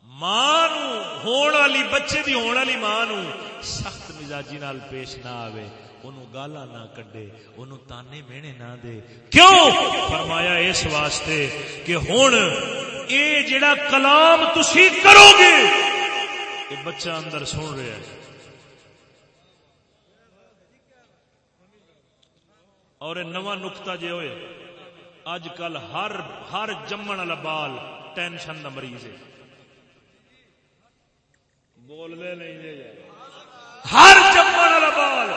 ماں ہون والی، بچے دی ہون والی ماں نو سخت مزاجی نال پیش نہ آوے۔ انہوں گالا نہ کڈے انہوں تانے مینے نہ دے کیوں فرمایا اس واسطے کہ ہن اے جڑا کلام تسی کرو گے یہ بچہ اندر سن رہا ہے اور نواں نقطہ جے ہوئے اج کل ہر ہر جمن والا بال ٹینشن کا مریض ہے بول دے نہیں جی ہر جمن والا بال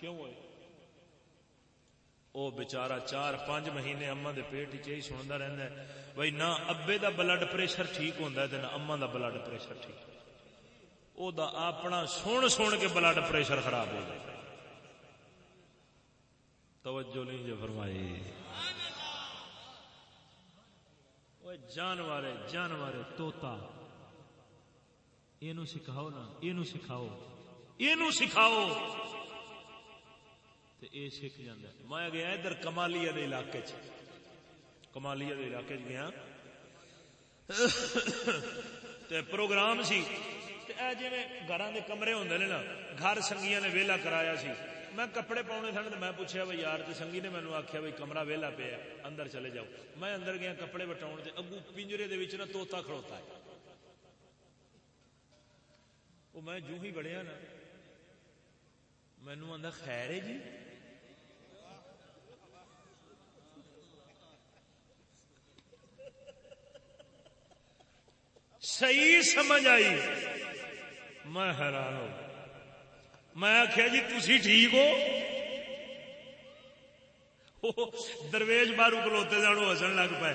کیوں ہے وہ بچارا چار پانچ مہینے اما دے پیٹ ہی سنتا رہتا ہے، بھائی نہ ابے دا بلڈ پریشر ٹھیک ہوتا ہے نہ اما دا بلڈ پریشر ٹھیک۔ او دا اپنا سن سن کے بلڈ پریشر خراب ہو جائے توجہ نہیں جو فرمائی۔ جانور جانور توتا یہ سکھاؤ نا یہ سکھاؤ۔ یہ سکھاؤ۔ تو یہ سکھ جانا میں گیا ادھر کمالیا کے علاقے چ۔ کمالیا کے علاقے چ گیا۔ تے پروگرام سی۔ تے اے جی گھر کے کمرے ہوں نا، گھر سنگیا نے ویلا کرایا سی۔ میں کپڑے پاؤنے سن میں پوچھا بھائی یار تو سنگی نے مینو آخیا بھائی کمرہ ویلا پیا اندر چلے جاؤ۔ میں اندر گیا کپڑے بٹاؤ اگو پنجرے دے وچ نا توتا کھڑوتا ہے۔ وہ میں جو ہی بڑھیا نا۔ مینو آدھا خیر ہے جی۔ صحیح سمجھ آئی۔ میں حیران ہو میں آخیا جی تھی ٹھیک ہو؟ درویش بارو کلوتے جانو ہسن لگ پائے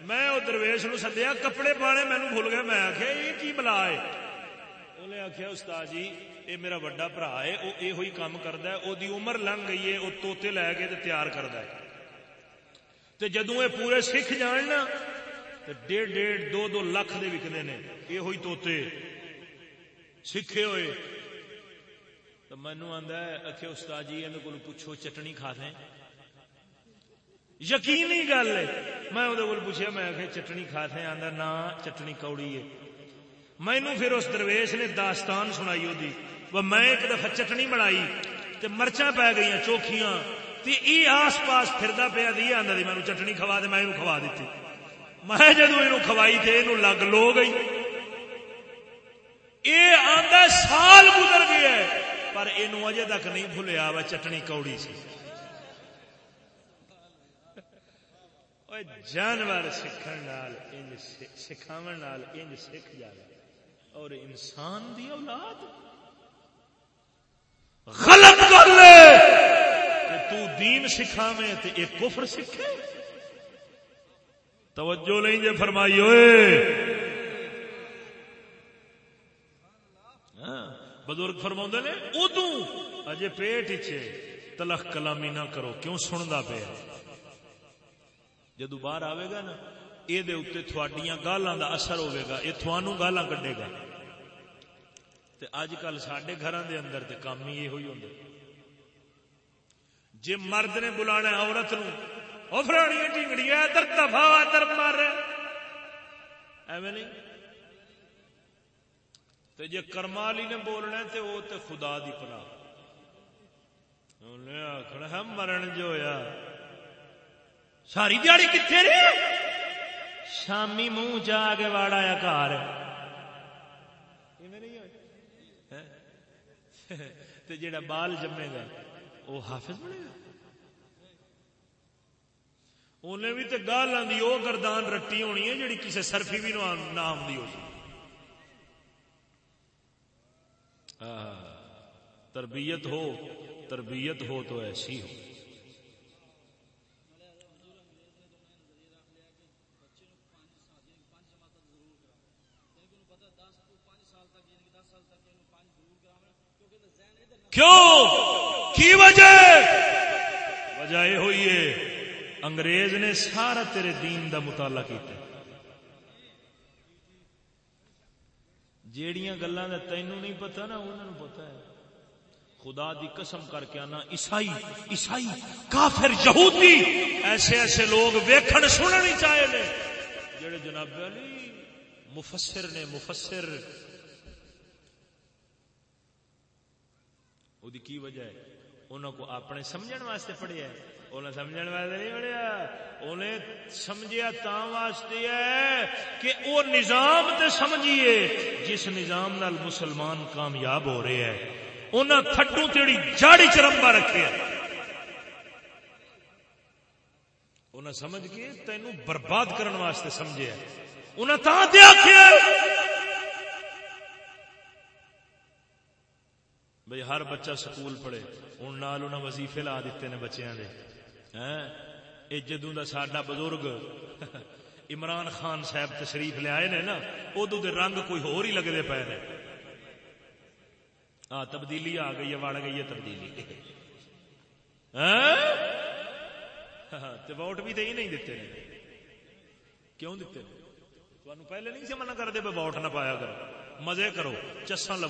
میں وہ درویش نو سدیا کپڑے پانے مینو بھول گیا۔ میں آخیا یہ کی بلا ہے؟ انہیں آخیا استاد جی یہ میرا وڈا برا ہے وہ یہ کام کرتا ہے۔ وہ عمر لنگ گئی ہے وہ توتے لے کے تیار کرتا ہے۔ جدو یہ پورے سکھ جان نا ڈیڑھ ڈیڑھ دو دو لکھ دے وکتے ہیں یہ ہوئی توتے سکھے ہوئے۔ تو مینو آدھا اکھے استاد جی یہ کو پوچھو، چٹنی کھا دیں؟ یقینی گل ہے۔ میں وہ پوچھا میں آخر چٹنی کھا دیں؟ آدھا نہ چٹنی کوڑی ہے۔ مینو پھر اس درویش نے داستان سنائی وہ میں ایک دفعہ چٹنی بنائی تے مرچا پی گئی چوکھیاں۔ تے ای آس پاس پھردا پیا دی، آندا دی مینوں چٹنی کھوا دے، میں کھوا دتی میں جدو اینو کھوائی تے اینو لگ لو گئی اے آندا سال گزر گیا ہے پر اینو اجے تک نہیں بھولیا وا چٹنی کوڑی سی جانور سکھن نال انج سکھاون سکھ جائے اور انسان دی اولاد غلط کر لے تو دین سکھاویں تے ایک کفر سکھے توجہ نہیں جے فرمائی ہوئے۔ ہاں، بزرگ فرما نے ادو اجے پیٹ چ تلخ کلامی نہ کرو، کیوں سنتا پیا؟ جدو باہر آئے گا نا یہ تھوڑیاں گالاں دا اثر ہوئے گا یہ تھوانو گالاں کڈے گا۔ تے اج کل سڈے گھر دے اندر تے کام ہی یہ ہوئی ہوں جی مرد نے بلانا عورت نو وہ فرانی ٹنگڑی در دفا در مر ایویں نہیں تے جے کرمالی نے بولنا تے وہ تے خدا دی پناہ انہیں آخنا ہے مرن جو ہویا ساری دیہڑی کتنے رہے شامی منہ جا کے واڑا گھر نہیں ہوئے جڑا بال جمے گا وہ حافظ بنے گا انہیں بھی تو گال آدھی وہ گردان رٹی ہونی ہے جڑی کسی سرفی بھی نام دی ہو تربیت ہو تربیت ہو تو ایسی ہو کیوں کی وجہ وجہ یہ ہوئی ہے انگریز نے سارا تیرے دین دا مطالعہ کیتا جیڑیاں گلا تینوں نہیں پتا نا انہوں پتا ہے۔ خدا دی قسم کر کے آنا، عیسائی عیسائی، کافر، یہودی، ایسے ایسے لوگ ویکھن سننی چاہے نے۔ جڑے جناب علی مفسر نے، مفسر۔ وہ کی وجہ ہے؟ انہوں کو اپنے سمجھن واسطے پڑھیا ہے۔ انہیں سمجھن واسطے نہیں پڑھیا انہیں سمجھیا تا واسطے ہے کہ وہ نظام تے سمجھیے، جس نظام نال مسلمان کامیاب ہو رہے ہیں انہیں تھڈو تیڑی جاڑی چرمبا رکھے انہیں سمجھ کے تینوں برباد کرنے واسطے سمجھے انہیں تا دیا بھئی ہر بچہ سکول پڑھے ہوں نال انہیں وظیفے لا دیتے نے بچیاں دے۔ اے جدوں دا ساڈا بزرگ عمران خان صاحب تشریف لے آئے نے نا ادو دے رنگ کوئی ہور ہی لگتے پے نے۔ ہاں تبدیلی آ گئی ہے، وڑ گئی ہے تبدیلی۔ ووٹ بھی تو ہی نہیں دیتے کیوں دیتے پہلے نہیں سمجھنا کرتے ووٹ نہ پایا کرو۔ مزے کرو چسا لو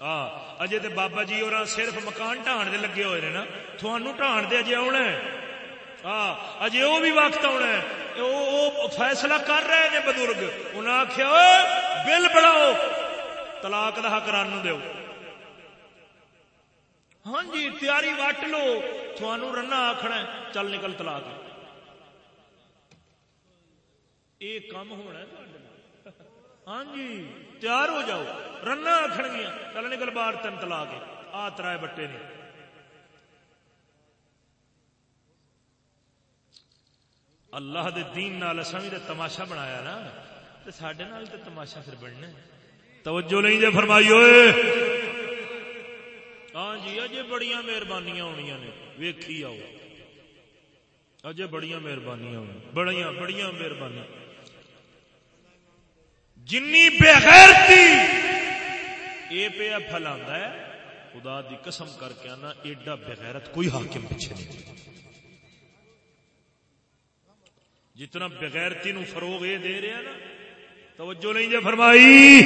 اجے تے بابا جی اور صرف مکان ٹھان دے لگے ہوئے نا تھانو ٹھان دے اجے آنا اجے وہ بھی وقت آنا فیصلہ کر رہے ہیں بزرگ انہیں آخیا بل بڑھاؤ طلاق دا حق رن دو ہاں جی تیاری وٹ لو تھانو رنا آخنا چل نکل طلاق یہ کام ہونا ہے ہاں جی تیار ہو جاؤ۔ رنا آخر گیا چل نکل بار تین تلا کے آ ترائے بٹے نے۔ اللہ دے دین نال اساں بھی تماشا بنایا نا، تے ساڈے نال تے تماشا پھر بننا توجہ نہیں جے فرمائی ہوئے ہاں جی اجے بڑیاں مہربانیاں ہونیاں نے۔ ویکھی آؤ۔ اجے بڑیاں مہربانیاں ہونی بڑیاں بڑیاں مہربانیاں۔ جنی بےغیرتی یہ پیا پھلا ہے، خدا دی قسم کر کے آنا، ایڈا بغیرت کوئی حاکم پیچھے نہیں۔ جتنا بغیرتی نو فروغ یہ دے رہا نا، توجہ نہیں جے فرمائی۔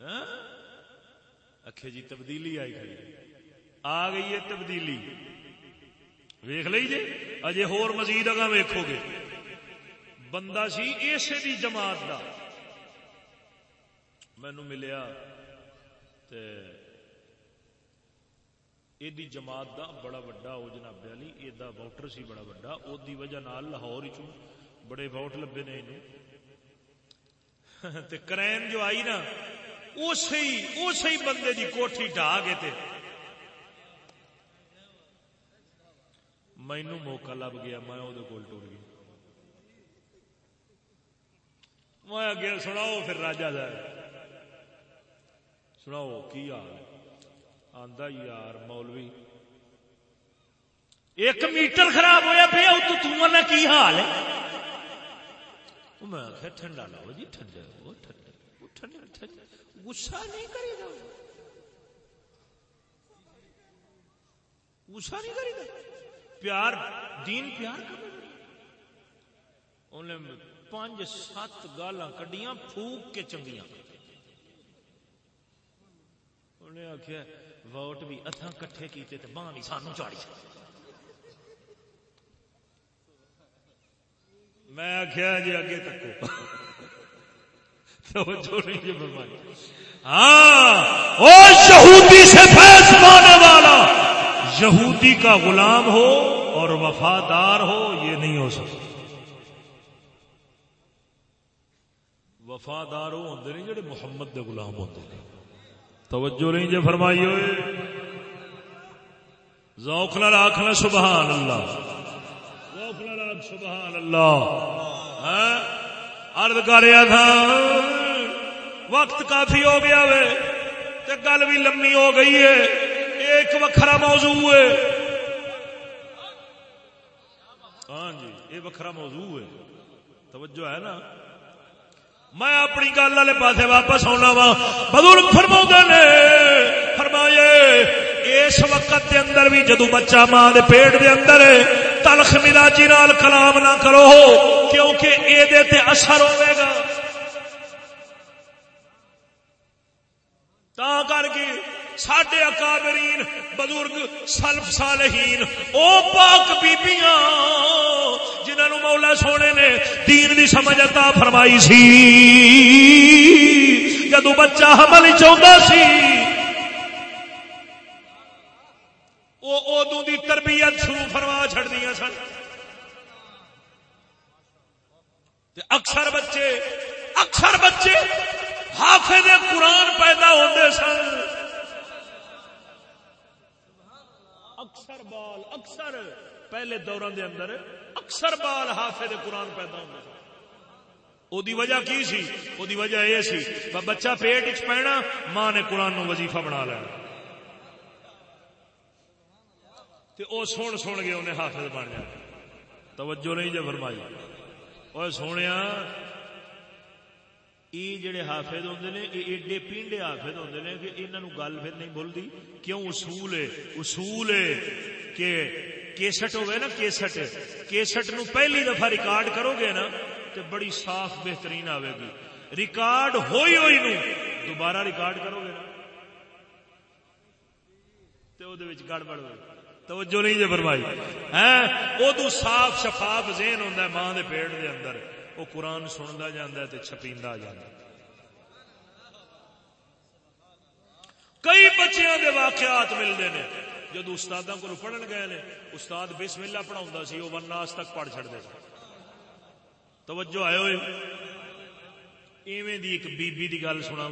ہاں؟ اکھے جی تبدیلی آئی کھڑی آ گئی ہے تبدیلی۔ ویخ لی جی اجے ہور مزید اگا ویکھو گے۔ بندہ سی اسے دی جماعت دا۔ مینو ملیا ایدی جماعت دا بڑا وڈا، او جناب علی ایدا ووٹر سی بڑا وڈا۔ او دی وجہ نال لاہور چوں بڑے ووٹ لبے نے اینو تے کرین جو آئی نا اسی اسی بندے دی کوٹھی ڈھا گئے تے مینو موقع لب گیا، میں وہ کول ٹور گیا۔ میں اگے سناؤ، پھر راجا صاحب سناؤ، کی حال آندا یار مولوی، ایک میٹر خراب ہوا پیا تو تمہارا کی حال ہے؟ میں آخیا ٹھنڈا لاؤ جی ٹھنڈا ٹھنڈا گسا نہیں کری گا گسا نہیں کری گا پیار، دین پیار کر انہیں پانچ سات گالا کڈیاں پھوک کے چنگیاں۔ انہیں آخیا ووٹ بھی اتھا کٹھے کیتے تے ماں بھی سانو چاڑی۔ میں آخیا جی اگے تکو۔ جی ہاں یہودی سے فیض پانے والا، یہودی کا غلام ہو اور وفادار ہو، یہ نہیں ہو سکتا۔ وفادار وہ ہوں نے جڑے محمد دے غلام ہوتے ہیں توجہ نہیں جے فرمائی ہوئے۔ ذوق نال آخنا سبحان اللہ ذوق نال آخ سبحان اللہ ہاں؟ عرض کر تھا۔ وقت کافی ہو گیا وے۔ تے گل بھی لمبی ہو گئی ہے۔ ایک وکھرا موضوع ہے۔ ہاں جی یہ وکھرا موضوع ہے۔ توجہ ہے نا؟ میں اپنی گل والے پاسے واپس آنا وا۔ بزرگ فرما نے فرمائے اس وقت دے اندر بھی جدو بچہ ماں دے پیٹ دے اندر تلخ ملاجی نال کلام نہ کرو کیونکہ اے دے تے اثر ہوئے گا۔ تا کر کے سڈے اکابرین بزرگ سلف صالحین او پاک بیبیاں جنہوں مولا سونے نے دین دی سمجھ عطا فرمائی سی جدو بچہ حمل چاہتا سی دوران دے اندر اکثر بال حافظ قرآن پیدا ہوتے سن۔ او دی وجہ کی سی؟ او دی وجہ یہ سی۔ بچہ پیٹ چ پینا، ماں نے قرآن نو وظیفہ بنا لینا تے او سن سن گئے انہیں حافظ بن جانا توجہ نہیں جب فرمائی۔ اور سونے یہ جڑے حافظ ہوندے نے یہ ایڈے پینڈے حافظ ہوندے نے کہ انہاں گل پھر نہیں بھولدی۔ کیوں اصول ہے اصول ہے کہ کیسٹ ہوئے نا کیسٹ کیسٹ نو پہلی دفعہ ریکارڈ کرو گے نا تو بڑی صاف بہترین آئے گی۔ ریکارڈ ہوئی ہوئی نو دوبارہ ریکارڈ کرو گے نا۔ تو گڑبڑ ہوئے توجہ نہیں جی فرمائی۔ ہاں، ہے ادو صاف شفاف ذہن ہوتا ہے، ماں دے پیڑ دے اندر۔ وہ قرآن سنتا جا چھپیتا جا کئی بچیاں دے واقعات ملتے ہیں جدو استاد کو پڑھن گئے نے، استاد بسم اللہ پڑھا سی وہ وناس تک پڑھ چڑھتے سن۔ توجہ آئے ہوئے۔ ایویں دی ایک بی بی دی گل سنا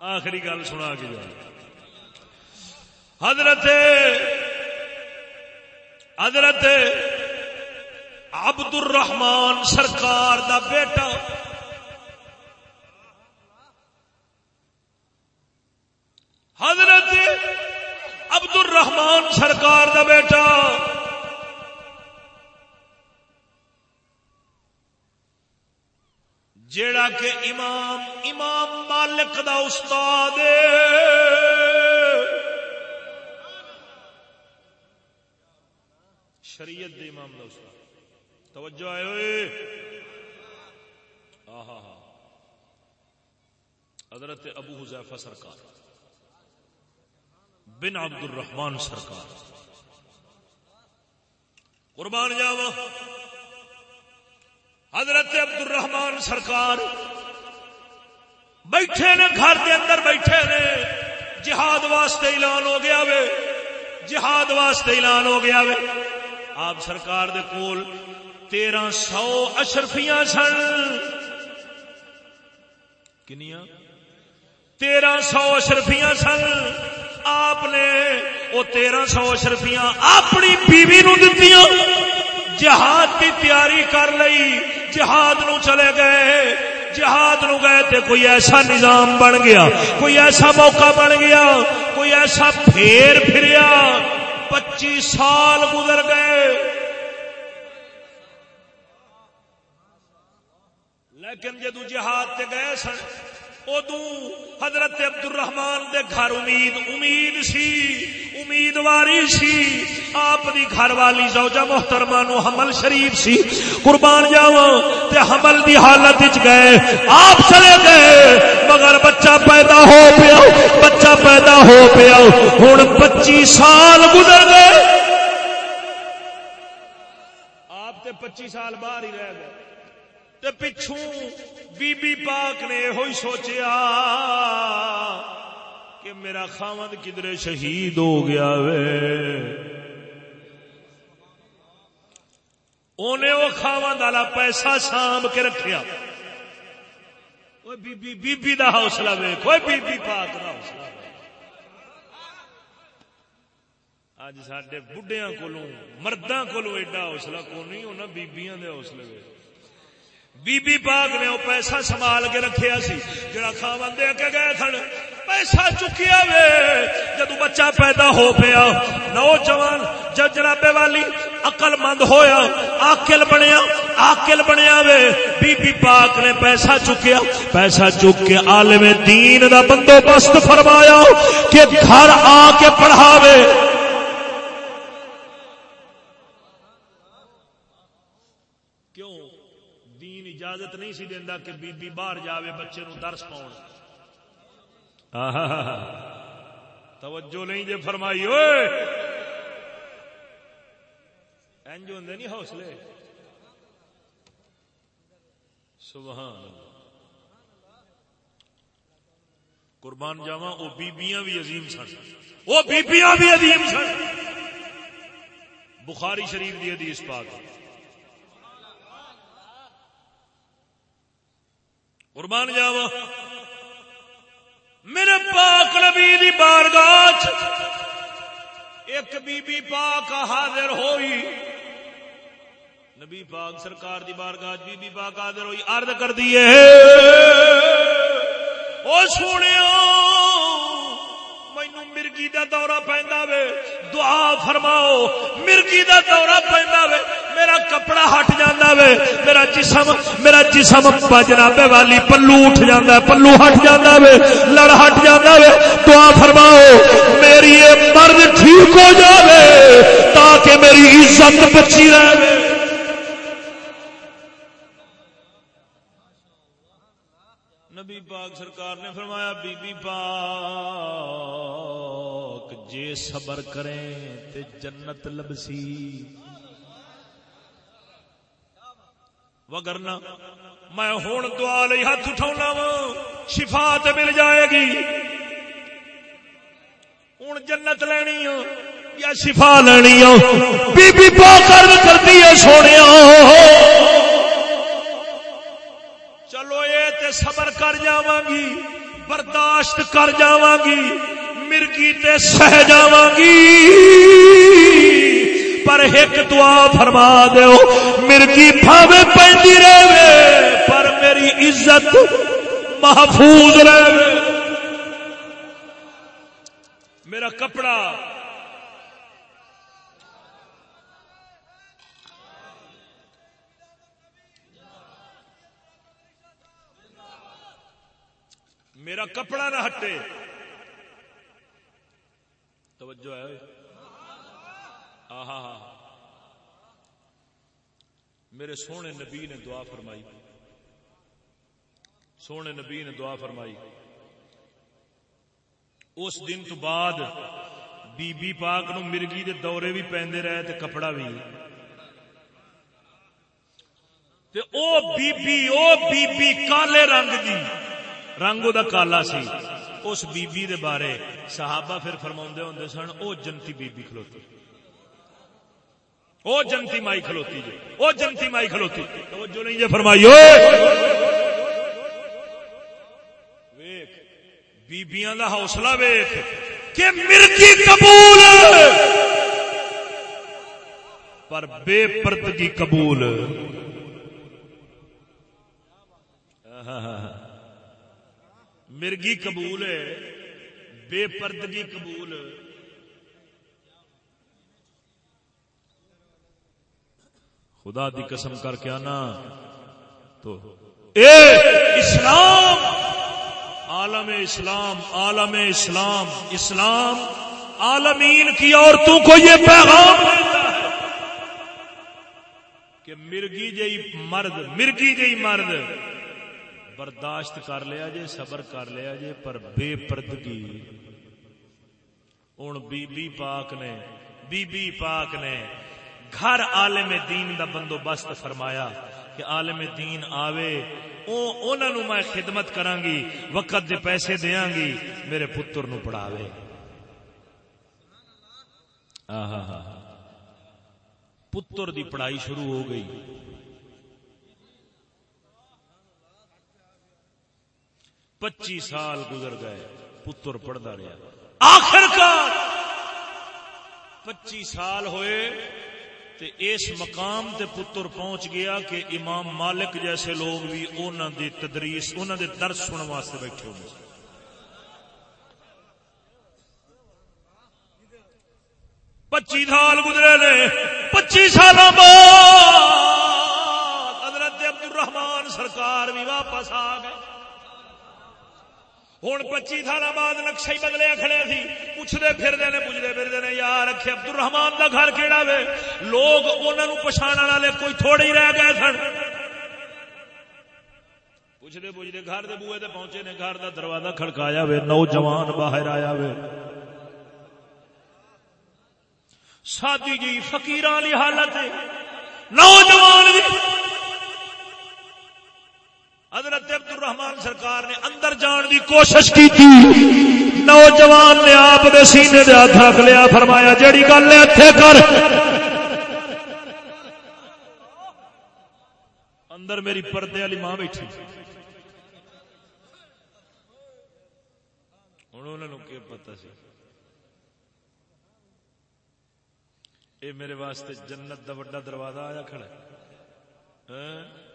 آخری گل سنا کے جائے حضرت حضرت عبد الرحمان سرکار دا بیٹا حضرت عبد الرحمان سرکار دا بیٹا۔ جیڑا کہ امام امام مالک دا استاد شریعت دے امام دا استاد۔ توجہ آئے ہوئے۔ حضرت ابو حذیفہ سرکار۔ بن عبد الرحمان سرکار۔ قربان جاوا حضرت عبد الرحمان سرکار بیٹھے نے، گھر کے اندر بیٹھے نے۔ جہاد واسطے اعلان ہو گیا وے۔ جہاد واسطے اعلان ہو گیا وے۔ آپ سرکار دے کول تیرہ سو اشرفیاں سن۔ کنیا تیرہ سو اشرفیاں سن۔ آپ نے وہ تیرہ سو اشرفیاں اپنی بیوی نو دتی جہاد کی تیاری کر لئی جہاد نو چلے گئے جہاد نو گئے تے کوئی ایسا نظام بن گیا کوئی ایسا موقع بن گیا کوئی ایسا پھیر پھریا پچیس سال گزر گئے لیکن جدو جہاد تے گئے سن ادو حضرت عبد الرحمان دے گھر امید امید سی، امیدواری سی، آپ دی گھر والی زوجہ محترمہ نو حمل شریف سی۔ قربان جاواں تے حمل دی حالت وچ گئے۔ آپ چلے گئے، مگر بچہ پیدا ہو پیا۔ بچہ پیدا ہو پیا۔ ہن 25 سال گزر گئے۔ آپ تے 25 سال باہر ہی رہ گئے۔ تے پچھوں بی بی پاک نے ہوئی سوچیا کہ میرا خامد کدھر شہید ہو گیا وے۔ انہیں وہ کھاوا والا پیسہ سانب کے رکھیا۔ بی بی دا حوصلہ وے کوئی بی بی پاک دا حوصلہ اج سڈے بڑھیا کو مردوں کو ایڈا حوصلہ کو نہیں ہونا بیبیاں دے حوصلے وے بی بی پاک نے وہ پیسہ سنبھال کے رکھیا سی، جڑا کھاون دے کے گئے سن۔ پیسہ چکیا وے۔ جدو بچہ پیدا ہو پیا، نوجوان جنابے والی اقل مند ہویا آکل بنیا آکل بنیا وے۔ بی بی پاک نے پیسہ چکیا، پیسہ چک کے عالم دین دا بندوبست فرمایا کہ گھر آ کے پڑھاوے۔ اجازت نہیں سی دینا کہ بی بی باہر جاوے بچے نو درس پاؤن۔ توجہ نہیں جے فرمائی ہوئے انج ہوندے نہیں حوصلے۔ سبحان قربان جاواں، او بیبییاں بھی عظیم سن۔ او بیبییاں بھی عظیم سن۔ بخاری شریف دی حدیث پاک۔ قربان جاوا میرے پاک نبی دی بارگاہ ایک بی بی پاک حاضر ہوئی۔ نبی پاک سرکار دی بارگاہ بی بی پاک حاضر ہوئی، عرض کر دیے او سونے مینو مرگی دا دورہ پہندا وے۔ دعا فرماؤ، مرگی دا دورہ پہندا وے۔ میرا کپڑا ہٹ جانا وے، میرا جسم میرا جسم جنابے والی پلو اٹھ جانا ہے، پلو ہٹ جانا وے، لڑ ہٹ جانا وے۔ دعا فرماؤ، میری یہ مرد ٹھیک ہو جاوے، تاکہ میری عزت بچی رہے۔ نبی پاک سرکار نے فرمایا، بی بی پاک، جے صبر کریں تے جنت لبسی۔ وگرنا میں ہوں دعا لئی ہاتھ اٹھا وا شفا مل جائے گی۔ ہوں جنت لینی یا شفا لینی بی بی پاک کرتی ہے سونے صبر کر گی برداشت کر گی مرگی تے سہ گی پر ایک دعا فرما دو مرگی پاوے پہ رہے، پر میری عزت محفوظ رہے۔ میرا کپڑا۔ میرا کپڑا نہ ہٹے۔ توجہ ہے۔ آہا۔ میرے سونے نبی نے دعا فرمائی۔ سونے نبی نے دعا فرمائی۔ اس دن تو بعد بی بی پاک نو مرگی دے دورے بھی پہندے رہے تے کپڑا بھی۔ تے او بی بی، او بی بی کالے رنگ دی۔ رنگ دا کالا سی۔ اس بی بی دے بارے صحابہ پھر فرما ہوں سن، او جنتی بی بی کھلوتی۔ او جنتی مائی کھلوتی جی او جنتی مائی کھلوتی۔ جو نہیں جی فرمائی ویخ بیبیاں دا حوصلہ ویخ کہ مرگی قبول۔ پر بے پردگی قبول۔ مرگی قبول ہے، بے پردگی قبول۔ خدا دی قسم کر کے آنا۔ تو اے اسلام، عالم اسلام عالم اسلام اسلام عالمین کی عورتوں کو یہ پیغام کہ مرگی جی مرد، مرگی جی مرد، برداشت کر لیا جے، صبر کر لیا جے، پر بے پردگی۔ ہوں بی بی پاک نے، بی بی پاک نے گھر عالم دین دا بندوبست فرمایا کہ عالم دین آوے انہوں میں خدمت کرا گی وقت دے پیسے دیا گی میرے پتر نو پڑھاوے۔ پتر دی پڑھائی شروع ہو گئی۔ پچی سال گزر گئے، پتر پڑھتا رہا آخر کار پچی سال ہوئے تے اس مقام تے پتر پہنچ گیا کہ امام مالک جیسے لوگ بھی انہوں دی تدریس انہوں دے درس سننے واسطے بیٹھے ہوئے پچی سال گزرے نے پچی سال بعد حضرت عبد الرحمان سرکار بھی واپس آ گئے۔ ہوں پچی سال بعد نقشہ ہی بدلے کھڑے سی پوچھتے پھرتے نے پوچھتے پھرتے نے یار رکھے عبد الرحمان کا گھر کہڑا وے لوگ انہوں پچھاڑ والے کوئی تھوڑے ہی رہ گئے سن پوچھتے پوچھتے گھر کے بوئے پہنچے نے گھر کا دروازہ کھڑکایا وے نوجوان باہر آیا وے سادی جی فکیر والی حالت نوجوان حضرت عبد الرحمان سرکار نے اندر جان دی کوشش کی تھی نوجوان نے آپ دے سینے دے ہاتھ رکھ لیا، فرمایا، جیڑی گل ہے اتنے کر۔ اندر میری پردے والی ماں بیٹھی۔ ہوں انہوں کیا پتا سی؟ اے میرے واسطے جنت دا وڈا دروازہ آیا کھڑا ہاں؟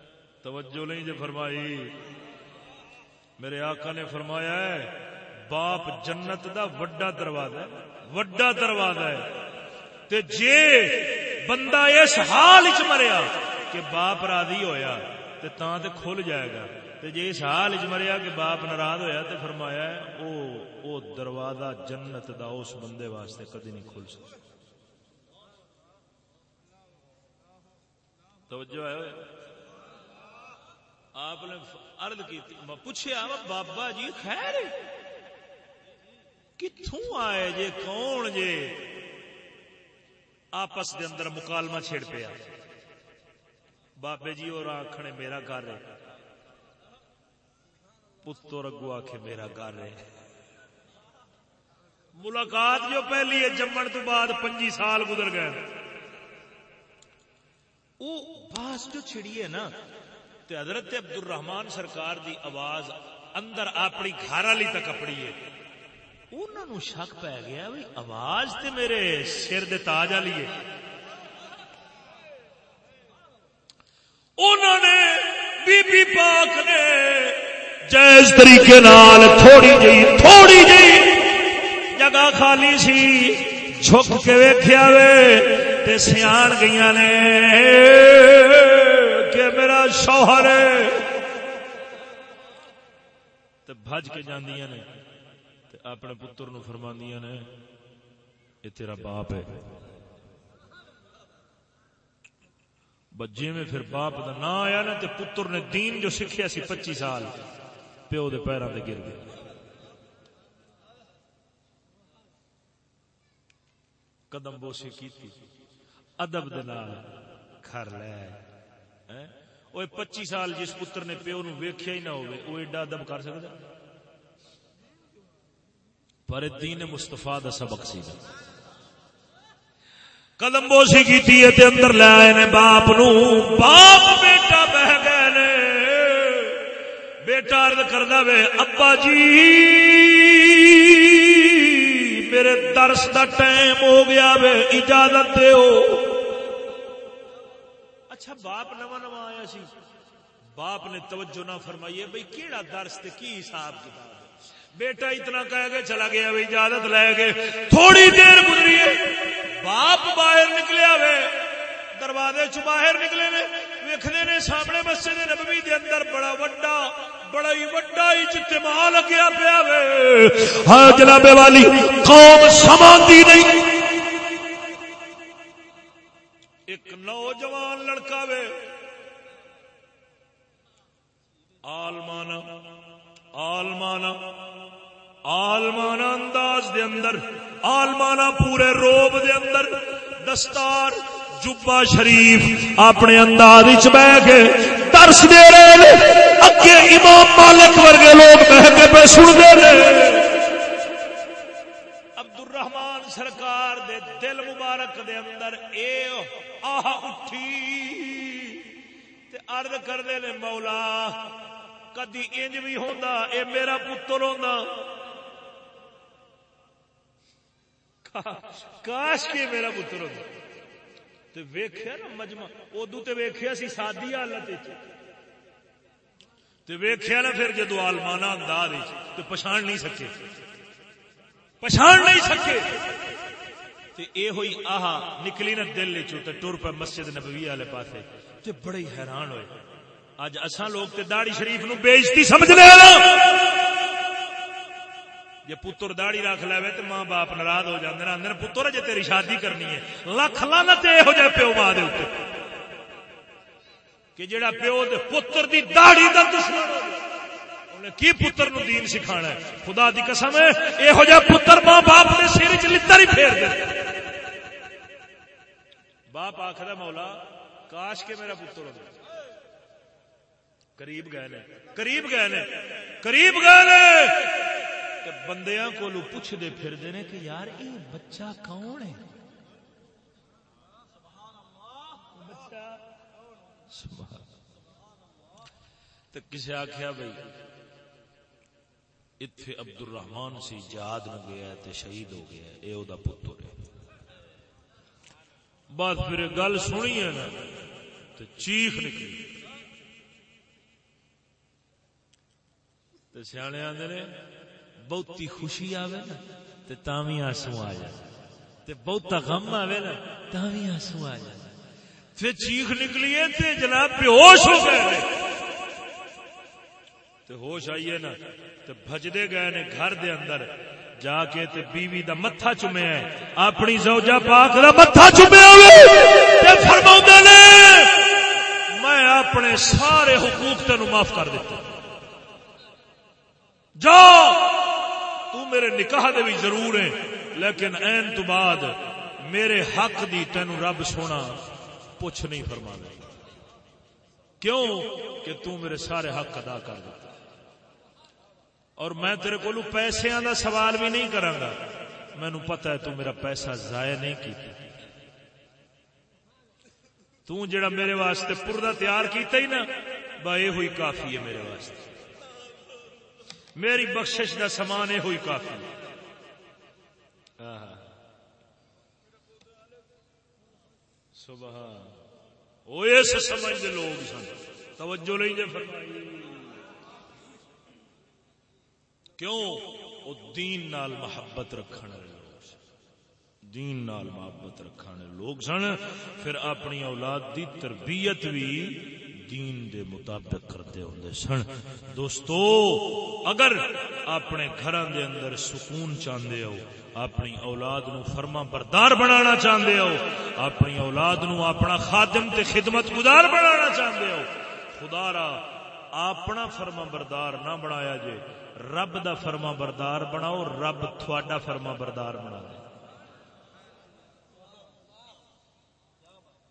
توجہ نہیں جو فرمائی۔ میرے آقا نے فرمایا ہے، باپ جنت دا وڈا دروازہ ہے، وڈا دروازہ ہے۔ تے جے بندہ اس حال چ مریا کہ باپ راضی ہویا، تے تاں تے کھل جائے گا۔ تے جے اس حال چ مریا کہ باپ ناراض ہویا، تے فرمایا ہے، او او دروازہ جنت دا اس بندے واسطے کدی نہیں کھل سکتا۔ توجہ ہے۔ آپ نے ارد کی پوچھا بابا جی خیر کتوں آئے جے؟ کون جے؟ آپس دے اندر مکالمہ چھڑ پیا۔ بابے جی اور آخنے میرا گھر ہے۔ پتر اگو آخ میرا گھر ہے۔ ملاقات جو پہلی ہے، جمن تو بعد پنجی سال گزر گئے۔ وہ باس جو چھڑی ہے نا تے حضرت عبد الرحمان سرکار دی آواز اندر اپنی گھر والی تک اپڑی ہے۔ انہوں نے شک پی گیا بھی آواز تے میرے سر دے تاج والی ہے۔ انہوں نے بی بی پاک نے جائز طریقے نال تھوڑی جی تھوڑی جی جگہ خالی سی، جھک کے ویخیا وے تے سیان گئی نے۔ کہ میرا شوہر بج کے جاندیاں نے اپنے پتر نو فرماندیاں نے، یہ تیرا باپ ہے۔ بجے میں پھر باپ دا نا آیا نا، تے پتر نے دین جو سکھیا سی پچی سال، پیو دے پیروں تے گر گیا قدم بوسی کی ادب دے نال گھر لے۔ وہ پچی سال جس پتر نے پیو نو ویکھیا ہی نہ ہوئے وہ ایڈا ادب کر سکتا پر دین مستفا دا سبق سی قدم بوسی کی اندر لے آئے نے باپ نو باپ بیٹا بہ گئے نے بیٹا ارد کردہ وے ابا جی میرے درس دا ٹائم ہو گیا وے اجازت دے ہو اچھا باپ نواں نواں آیا سی۔ باپ نے توجہ نہ فرمائی ہے بھائی، کیڑا درس تے کی حساب کتاب بیٹا، اتنا کہہ گئے چلا گیا بھائی اجازت لے گئے تھوڑی دیر گزری ہے، باپ باہر نکلیا وے۔ دروازے چ باہر نکلے نے ویکھنے نے سامنے مسجد نبوی دے اندر بڑا وڈا، بڑا ہی وڈا اجتماع لگیا پیا وے۔ ہاں جناب والی، قوم سماندی نہیں۔ ایک نوجوان لڑکا وے۔ آلمانا آلمانا آلمانا انداز دے اندر آلمانا پورے روب دے اندر۔ دستار جبا شریف اپنے انداز بہ کے ترس دے رہے اگے امام مالک ورگے لوگ بہ کے پہ سن دے رہے۔ عبد سرکار دے دل مبارک دے اندر اے آہ اٹھی۔ تے عرض کردے نے مولا، کدی انج بھی ہوندا، اے میرا پتر ہوندا۔ کاش کے میرا پتر ہوندا۔ تے ویکھیا نا مجمع اودوں تے ویکھیا سی سادی حالت وچ۔ تے ویکھیا نا پھر جدو عالمانہ انداز وچ، تے پہچان نہیں سکے۔ پچھان نہیں سکے۔ تے اے ہوئی آہا نکلی نا دل چو تے ٹر پہ مسجد نبوی والے پاسے۔ تے بڑے ہی حیران ہوئے۔ اج اساں لوگ تے داڑھی شریف نو بےزتی سمجھنے والا جے پتر داڑھی رکھ لے تے ماں باپ ناراض ہو جاندے نے پتر، جے تیری شادی کرنی ہے۔ لکھ لعنت اے ہو جائے پیو ماں دے اوتے کہ جیڑا پیو دے پتر دی داڑھی دا دشمن۔ ہو کی پتر نو دین سکھانا ہے؟ خدا دی قسم ہے یہو جہ پتر ماں باپ نے سر چ لتر ہی پھیر دے۔ باپ آخر مولا، کاش کے میرا پتر ہو۔ قریب گئے نے، قریب گئے نے، قریب گئے نے۔ بندیاں کو پوچھ دے پھر دے نے کہ یار یہ بچہ کون ہے؟ تو کسی آخیا بھائی اتھے عبد الرحمان سی جہاد نو گیا تے شہید ہو گیا، اے او دا پتر ہے۔ بات پھر گل سنی ہے نا، تے چیخ نکلی۔ تے سیانے آندے نے، بہتی خوشی آوے نا، تے تاوی آنسو آ جائے۔ تے بہتا غم آوے نا تاوی آنسو آ جائے۔ پھر چیخ نکلی ہے تے جناب بے ہوش ہو گئے۔ تے ہوش آئیے نا۔ تے بھجدے گئے نے گھر دے اندر۔ جا کے تے بیوی دا متھا چومیا ہے۔ اپنی زوجہ پاک دا متھا چومیا ہوئے۔ تے فرماؤندے نے، میں اپنے سارے حقوق تینو معاف کر دیتے جا، تو میرے نکاح دے بھی ضرور ہیں، لیکن این تو بعد میرے حق دی تینو رب سونا پوچھ نہیں فرما دے کیوں کہ تو میرے سارے حق ادا کر دیتے اور میں تیرے کو پیسے کا سوال بھی نہیں کرا گا مینو پتا ہے تو میرا پیسہ ضائع نہیں کی تو جڑا میرے واسطے پورا تیار کیتا ہی نا، با یہ ہوئی کافی ہے میرے واسطے۔ میری بخشش دا سامان یہ ہوئی کافی صبح وہ اس سمجھ دے لوگ سن۔ توجہ نہیں جے فرمائی۔ کیوں؟ وہ دین نال محبت رکھنے لوگ دین نال محبت رکھنے لوگ سن۔ پھر اپنی اولاد دی تربیت بھی دین دے مطابق کرتے ہوں سن۔ دوستو، اگر اپنے گھر دے اندر سکون چاہتے ہو، اپنی اولاد نو فرما بردار بنانا چاہتے ہو، اپنی اولاد نو اپنا خادم تے خدمت گزار بنانا چاہتے ہو، خدا را، اپنا فرما بردار نہ بنایا جے رب دا فرما بردار بناؤ رب تھوڑا فرما بردار بنا دے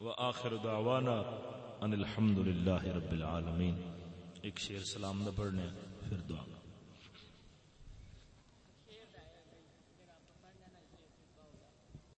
وآخر دعوانا ان الحمد للہ رب العالمین۔ ایک شیر سلام نہ پڑھنے پھر دعا۔